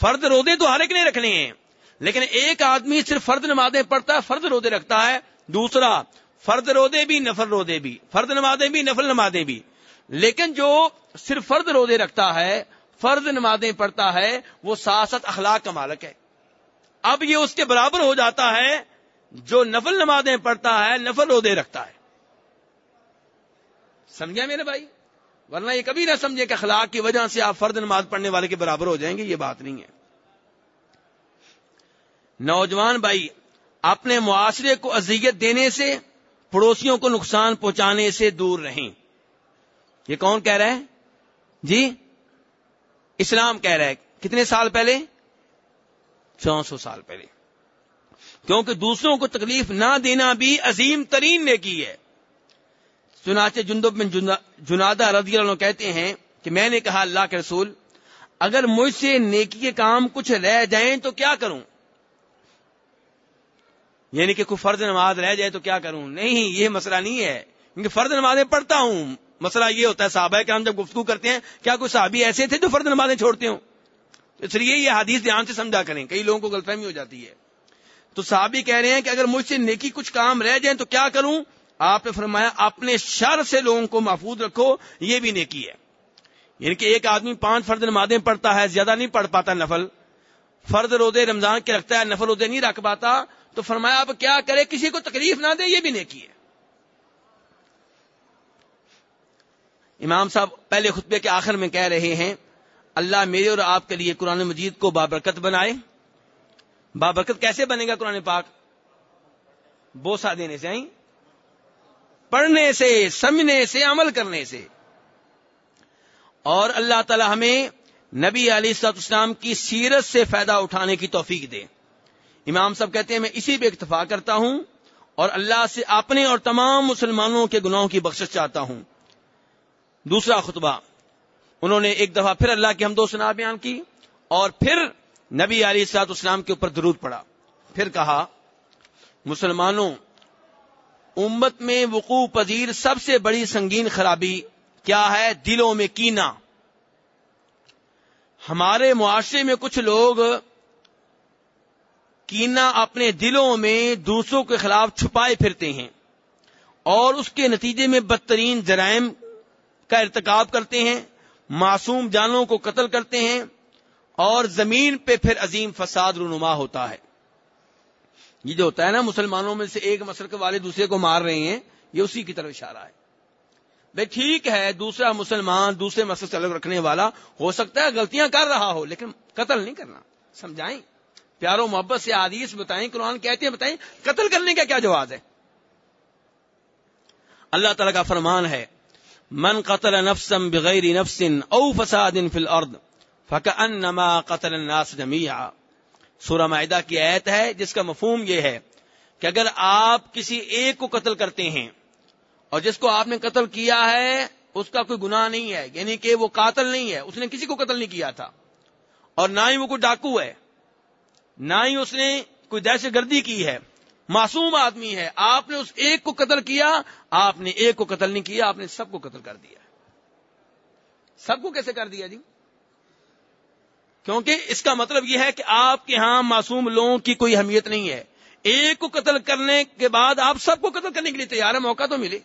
فرد روزے تو ہر ایک نے رکھنے ہیں۔ لیکن ایک آدمی صرف فرد نمازیں پڑھتا ہے، فرد روزے رکھتا ہے۔ دوسرا، فرد روزے بھی، نفل روزے بھی۔ فرد نمازیں بھی، نفل نمازیں بھی۔ لیکن جو صرف فرد روزے رکھتا ہے، فرد نمازیں پڑھتا ہے، وہ ساتھ ساتھ اخلاق کا مالک ہے۔ اب یہ اس کے برابر ہو جاتا ہے جو نفل نمازیں پڑھتا ہے، نفل روزے رکھتا ہے۔ سمجھا میرے بھائی؟ ورنہ یہ کبھی نہ سمجھے کہ اخلاق کی وجہ سے آپ فرد نماز پڑھنے والے کے برابر ہو جائیں گے، یہ بات نہیں ہے۔ نوجوان بھائی، اپنے معاشرے کو اذیت دینے سے، پڑوسیوں کو نقصان پہنچانے سے دور رہیں۔ یہ کون کہہ رہا ہے؟ جی؟ اسلام کہہ رہا ہے۔ کتنے سال پہلے؟ چون سو سال پہلے۔ کیونکہ دوسروں کو تکلیف نہ دینا بھی عظیم ترین نے کی ہے۔ چنانچہ جندب بن جنادہ رضی اللہ عنہ کہتے ہیں کہ میں نے کہا اللہ کے رسول، اگر مجھ سے نیکی کے کام کچھ رہ جائیں تو کیا کروں؟ یعنی کہ کوئی فرض نماز رہ جائے تو کیا کروں؟ نہیں، یہ مسئلہ نہیں ہے۔ کیونکہ فرض نمازیں پڑھتا ہوں۔ مسئلہ یہ ہوتا ہے، صحابہ کہ ہم جب گفتگو کرتے ہیں، کیا کوئی صحابی ایسے تھے جو فرض نمازیں چھوڑتے ہوں؟ اس لیے یہ حدیث دھیان سے سمجھا کریں، کئی لوگوں کو غلط فہمی ہو جاتی ہے۔ تو صحابی کہہ رہے ہیں کہ اگر مجھ سے نیکی کچھ کام رہ جائیں تو کیا کروں؟ آپ نے فرمایا، اپنے شر سے لوگوں کو محفوظ رکھو، یہ بھی نیکی ہے۔ یعنی کہ ایک آدمی پانچ فرد نمازیں پڑھتا ہے، زیادہ نہیں پڑھ پاتا نفل۔ فرد روزے رمضان کے رکھتا ہے، نفل روزے نہیں رکھ پاتا۔ تو فرمایا، اب کیا کرے؟ کسی کو تکلیف نہ دے، یہ بھی نیکی ہے۔ امام صاحب پہلے خطبے کے آخر میں کہہ رہے ہیں اللہ میرے اور آپ کے لیے قرآن مجید کو بابرکت بنائے۔ بابرکت کیسے بنے گا قرآن پاک؟ بوسا دینے سے آئیں۔ پڑھنے سے، سمجھنے سے، عمل کرنے سے۔ اور اللہ تعالی ہمیں نبی علی سات اسلام کی سیرت سے فائدہ اٹھانے کی توفیق دے۔ امام صاحب کہتے ہیں، میں اسی پہ اکتفا کرتا ہوں اور اللہ سے اپنے اور تمام مسلمانوں کے گناہوں کی بخشش چاہتا ہوں۔ دوسرا خطبہ۔ انہوں نے ایک دفعہ پھر اللہ کی ہم دو سنا بیان کی اور پھر نبی علی سات اسلام کے اوپر درود پڑا۔ پھر کہا، مسلمانوں، امت میں وقوع پذیر سب سے بڑی سنگین خرابی کیا ہے؟ دلوں میں کینا۔ ہمارے معاشرے میں کچھ لوگ کینا اپنے دلوں میں دوسروں کے خلاف چھپائے پھرتے ہیں اور اس کے نتیجے میں بدترین جرائم کا ارتکاب کرتے ہیں۔ معصوم جانوں کو قتل کرتے ہیں اور زمین پہ پھر عظیم فساد رونما ہوتا ہے۔ یہ جو ہوتا ہے نا، مسلمانوں میں سے ایک مسلک والے دوسرے کو مار رہے ہیں، یہ اسی کی طرف اشارہ ہے۔ بھائی ٹھیک ہے، دوسرا مسلمان دوسرے مسلک سے الگ رکھنے والا ہو سکتا ہے، غلطیاں کر رہا ہو، لیکن قتل نہیں کرنا۔ سمجھائیں؟ پیاروں محبت سے آدیش بتائیں، قرآن کہتے ہیں بتائیں، قتل کرنے کا کیا جواز ہے؟ اللہ تعالی کا فرمان ہے من قتل نفسم بغیر نفس او فساد فی الارض فکانما قتل الناس جميعا سورہ معدہ کی آیت ہے، جس کا مفہوم یہ ہے کہ اگر آپ کسی ایک کو قتل کرتے ہیں اور جس کو آپ نے قتل کیا ہے، اس کا کوئی گناہ نہیں ہے یعنی کہ وہ قاتل نہیں ہے، اس نے کسی کو قتل نہیں کیا تھا۔ اور نہ ہی وہ کوئی ڈاکو ہے، نہ ہی اس نے کوئی دہشت گردی کی ہے۔ معصوم آدمی ہے۔ آپ نے اس ایک کو قتل کیا، آپ نے ایک کو قتل نہیں کیا، آپ نے سب کو قتل کر دیا۔ سب کو کیسے کر دیا جی؟ کیونکہ اس کا مطلب یہ ہے کہ آپ کے ہاں معصوم لوگوں کی کوئی اہمیت نہیں ہے۔ ایک کو قتل کرنے کے بعد آپ سب کو قتل کرنے کے لیے تیار ہے موقع تو ملے۔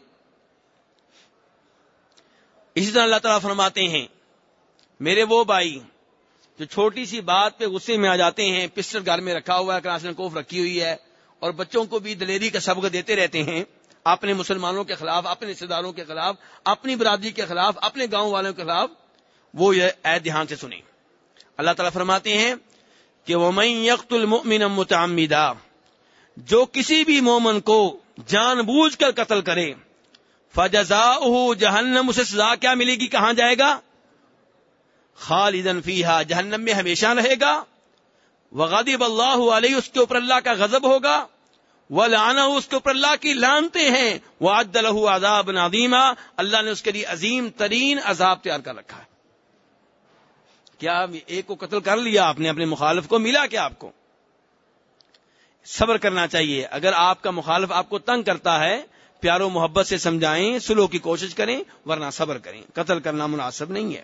اسی طرح اللہ تعالیٰ فرماتے ہیں، میرے وہ بھائی جو چھوٹی سی بات پہ غصے میں آ جاتے ہیں، پسٹل گھر میں رکھا ہوا ہے کراسن کوف رکھی ہوئی ہے اور بچوں کو بھی دلیری کا سبق دیتے رہتے ہیں۔ اپنے مسلمانوں کے خلاف، اپنے رشتے داروں کے خلاف، اپنی برادری کے خلاف، اپنے گاؤں والوں کے خلاف وہ یہ عید دھیان سے سنیں۔ اللہ تعالیٰ فرماتے ہیں کہ وہ میں یکت المن متعمدہ جو کسی بھی مومن کو جان بوجھ کر قتل کرے فجزا جہنم، اسے سزا کیا ملے گی؟ کہاں جائے گا؟ خالدن فیحا جہنم میں ہمیشہ رہے گا۔ وغادب اللہ علیہ اس کے اوپر اللہ کا غضب ہوگا۔ وہ لانا اس کے اوپر اللہ کی لانتے ہیں۔ وہ عد عذاب نادیمہ اللہ نے اس کے لیے عظیم ترین عذاب تیار کر رکھا ہے۔ کیا ایک کو قتل کر لیا آپ نے اپنے مخالف کو، ملا کیا آپ کو؟ صبر کرنا چاہیے۔ اگر آپ کا مخالف آپ کو تنگ کرتا ہے پیارو محبت سے سمجھائیں سلو کی کوشش کریں، ورنہ صبر کریں۔ قتل کرنا مناسب نہیں ہے۔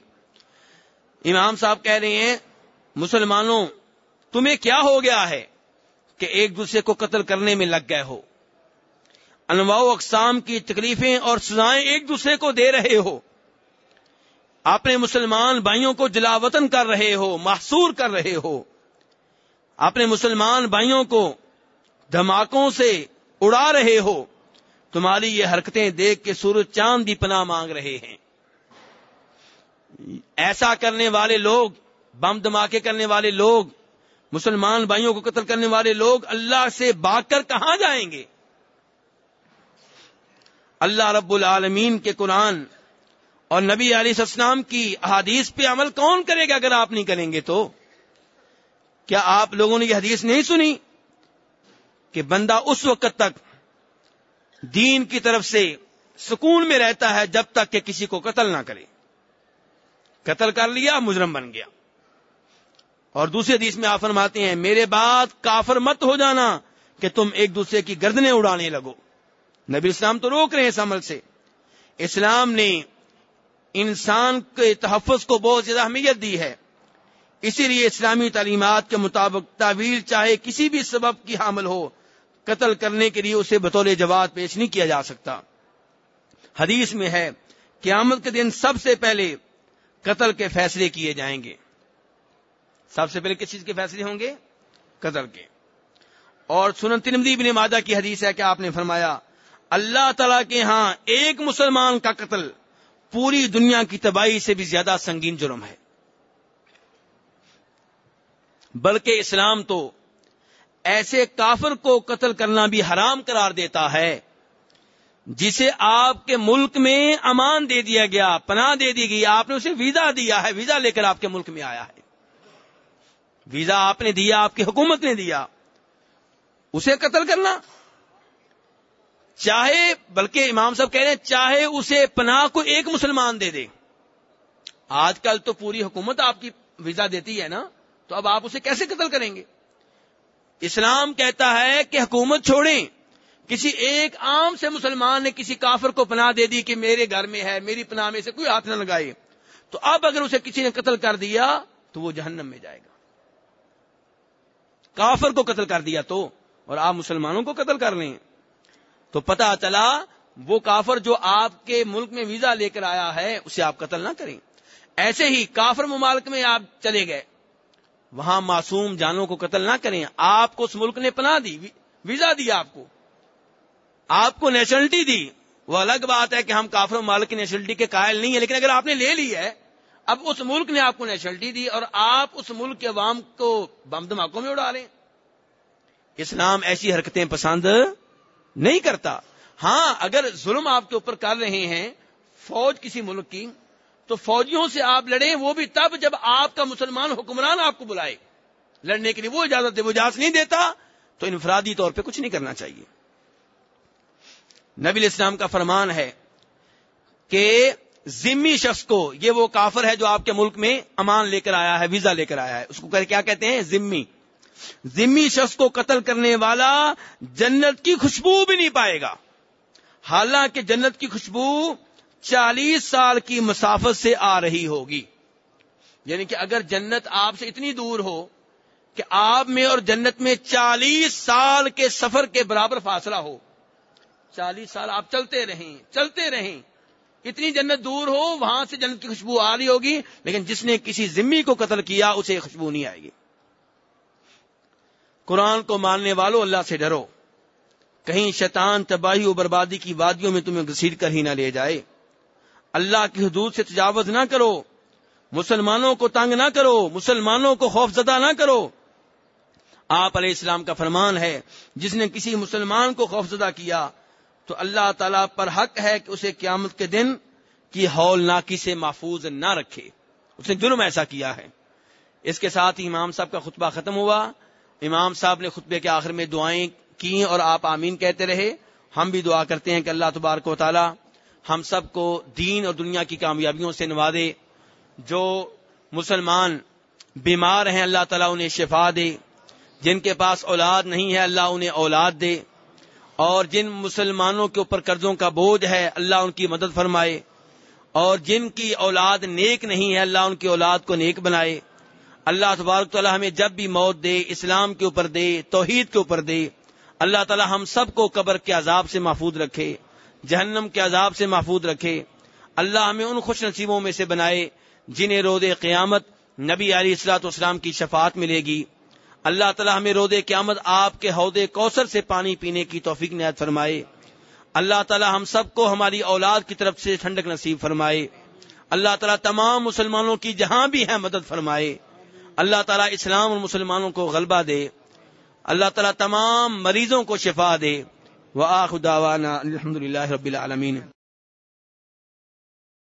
امام صاحب کہہ رہے ہیں، مسلمانوں، تمہیں کیا ہو گیا ہے؟ کہ ایک دوسرے کو قتل کرنے میں لگ گئے ہو۔ انواع اقسام کی تکلیفیں اور سزائیں ایک دوسرے کو دے رہے ہو۔ اپنے مسلمان بھائیوں کو جلا وطن کر رہے ہو، محصور کر رہے ہو۔ اپنے مسلمان بھائیوں کو دھماکوں سے اڑا رہے ہو۔ تمہاری یہ حرکتیں دیکھ کے سورج چاند بھی پناہ مانگ رہے ہیں۔ ایسا کرنے والے لوگ، بم دھماکے کرنے والے لوگ مسلمان بھائیوں کو قتل کرنے والے لوگ اللہ سے باغ کر کہاں جائیں گے؟ اللہ رب العالمین کے قرآن اور نبی علیہ السلام کی احادیث پہ عمل کون کرے گا اگر آپ نہیں کریں گے تو؟ کیا آپ لوگوں نے یہ حدیث نہیں سنی کہ بندہ اس وقت تک دین کی طرف سے سکون میں رہتا ہے جب تک کہ کسی کو قتل نہ کرے؟ قتل کر لیا، مجرم بن گیا۔ اور دوسرے حدیث میں آپ فرماتے ہیں، میرے بعد کافر مت ہو جانا کہ تم ایک دوسرے کی گردنے اڑانے لگو۔ نبی اسلام تو روک رہے ہیں اس عمل سے۔ اسلام نے انسان کے تحفظ کو بہت زیادہ اہمیت دی ہے۔ اسی لیے اسلامی تعلیمات کے مطابق تعویل چاہے کسی بھی سبب کی حامل ہو، قتل کرنے کے لیے اسے بطور جواب پیش نہیں کیا جا سکتا۔ حدیث میں ہے، قیامت کے دن سب سے پہلے قتل کے فیصلے کیے جائیں گے۔ سب سے پہلے کس چیز کے فیصلے ہوں گے؟ قتل کے۔ اور سنن تنمدی بن مادہ کی حدیث ہے کہ آپ نے فرمایا، اللہ تعالی کے ہاں ایک مسلمان کا قتل پوری دنیا کی تباہی سے بھی زیادہ سنگین جرم ہے۔ بلکہ اسلام تو ایسے کافر کو قتل کرنا بھی حرام قرار دیتا ہے، جسے آپ کے ملک میں امان دے دیا گیا، پناہ دے دی گئی، آپ نے اسے ویزا دیا ہے، ویزا لے کر آپ کے ملک میں آیا ہے۔ ویزا آپ نے دیا، آپ کی حکومت نے دیا۔ اسے قتل کرنا۔ چاہے، بلکہ امام صاحب کہہ رہے ہیں، چاہے اسے پناہ کو ایک مسلمان دے دے۔ آج کل تو پوری حکومت آپ کی ویزا دیتی ہے نا، تو اب آپ اسے کیسے قتل کریں گے؟ اسلام کہتا ہے کہ حکومت چھوڑیں۔ کسی ایک عام سے مسلمان نے کسی کافر کو پناہ دے دی کہ میرے گھر میں ہے، میری پناہ میں سے کوئی ہاتھ نہ لگائے۔ تو اب اگر اسے کسی نے قتل کر دیا، تو وہ جہنم میں جائے گا۔ کافر کو قتل کر دیا تو، اور آپ مسلمانوں کو قتل کر لیں۔ تو پتا چلا، وہ کافر جو آپ کے ملک میں ویزا لے کر آیا ہے، اسے آپ قتل نہ کریں۔ ایسے ہی کافر ممالک میں آپ چلے گئے۔ وہاں معصوم جانوں کو قتل نہ کریں۔ آپ کو اس ملک نے پناہ دی ویزا دیا آپ کو۔ آپ کو نیشنلٹی دی۔ وہ الگ بات ہے کہ ہم کافر ممالک کی نیشنلٹی کے قائل نہیں ہیں، لیکن اگر آپ نے لے لی ہے اب اس ملک نے آپ کو نیشنلٹی دی اور آپ اس ملک کے عوام کو بم دھماکوں میں اڑا رہے اسلام ایسی حرکتیں پسند نہیں کرتا۔ ہاں اگر ظلم آپ کے اوپر کر رہے ہیں فوج کسی ملک کی، تو فوجیوں سے آپ لڑیں، وہ بھی تب جب آپ کا مسلمان حکمران آپ کو بلائے۔ لڑنے کے لیے وہ اجازت دے، وہ اجازت نہیں دیتا، تو انفرادی طور پہ کچھ نہیں کرنا چاہیے۔ نبی اسلام کا فرمان ہے کہ ذمی شخص کو یہ وہ کافر ہے جو آپ کے ملک میں امان لے کر آیا ہے، ویزا لے کر آیا ہے۔ اس کو کیا کہتے ہیں؟ ذمی۔ ذمی شخص کو قتل کرنے والا جنت کی خوشبو بھی نہیں پائے گا۔ حالانکہ جنت کی خوشبو چالیس سال کی مسافت سے آ رہی ہوگی۔ یعنی کہ اگر جنت آپ سے اتنی دور ہو کہ آپ میں اور جنت میں چالیس سال کے سفر کے برابر فاصلہ ہو، چالیس سال آپ چلتے رہیں چلتے رہیں۔ اتنی جنت دور ہو، وہاں سے جنت کی خوشبو آ رہی ہوگی، لیکن جس نے کسی ذمی کو قتل کیا، اسے خوشبو نہیں آئے گی۔ قرآن کو ماننے والوں اللہ سے ڈرو۔ کہیں شیطان تباہی و بربادی کی وادیوں میں تمہیں گھسیٹ کر ہی نہ لے جائے۔ اللہ کی حدود سے تجاوز نہ کرو۔ مسلمانوں کو تنگ نہ کرو۔ مسلمانوں کو خوف زدہ نہ کرو۔ آپ علیہ السلام کا فرمان ہے، جس نے کسی مسلمان کو خوف زدہ کیا تو اللہ تعالیٰ پر حق ہے کہ اسے قیامت کے دن کی ہول ناکی سے محفوظ نہ رکھے۔ اس نے جرم ایسا کیا ہے۔ اس کے ساتھ ہی امام صاحب کا خطبہ ختم ہوا۔ امام صاحب نے خطبے کے آخر میں دعائیں کی اور آپ آمین کہتے رہے۔ ہم بھی دعا کرتے ہیں کہ اللہ تبارک و تعالی ہم سب کو دین اور دنیا کی کامیابیوں سے نوازے۔ جو مسلمان بیمار ہیں اللہ تعالیٰ انہیں شفا دے۔ جن کے پاس اولاد نہیں ہے اللہ انہیں اولاد دے۔ اور جن مسلمانوں کے اوپر قرضوں کا بوجھ ہے، اللہ ان کی مدد فرمائے۔ اور جن کی اولاد نیک نہیں ہے، اللہ ان کی اولاد کو نیک بنائے۔ اللہ تبارک تعالیٰ ہمیں جب بھی موت دے، اسلام کے اوپر دے، توحید کے اوپر دے، اللہ تعالیٰ ہم سب کو قبر کے عذاب سے محفوظ رکھے، جہنم کے عذاب سے محفوظ رکھے۔ اللہ ہمیں ان خوش نصیبوں میں سے بنائے، جنہیں رود قیامت نبی علی اصلاۃ اسلام کی شفاعت ملے گی۔ اللہ تعالیٰ ہمیں رود قیامت آپ کے عہدے کوثر سے پانی پینے کی توفیق نہایت فرمائے۔ اللہ تعالیٰ ہم سب کو ہماری اولاد کی طرف سے ٹھنڈک نصیب فرمائے۔ اللہ تعالیٰ تمام مسلمانوں کی جہاں بھی ہے مدد فرمائے۔ اللہ تعالیٰ اسلام اور مسلمانوں کو غلبہ دے۔ اللہ تعالیٰ تمام مریضوں کو شفا دے۔ وہ الحمد للہ رب العالمین۔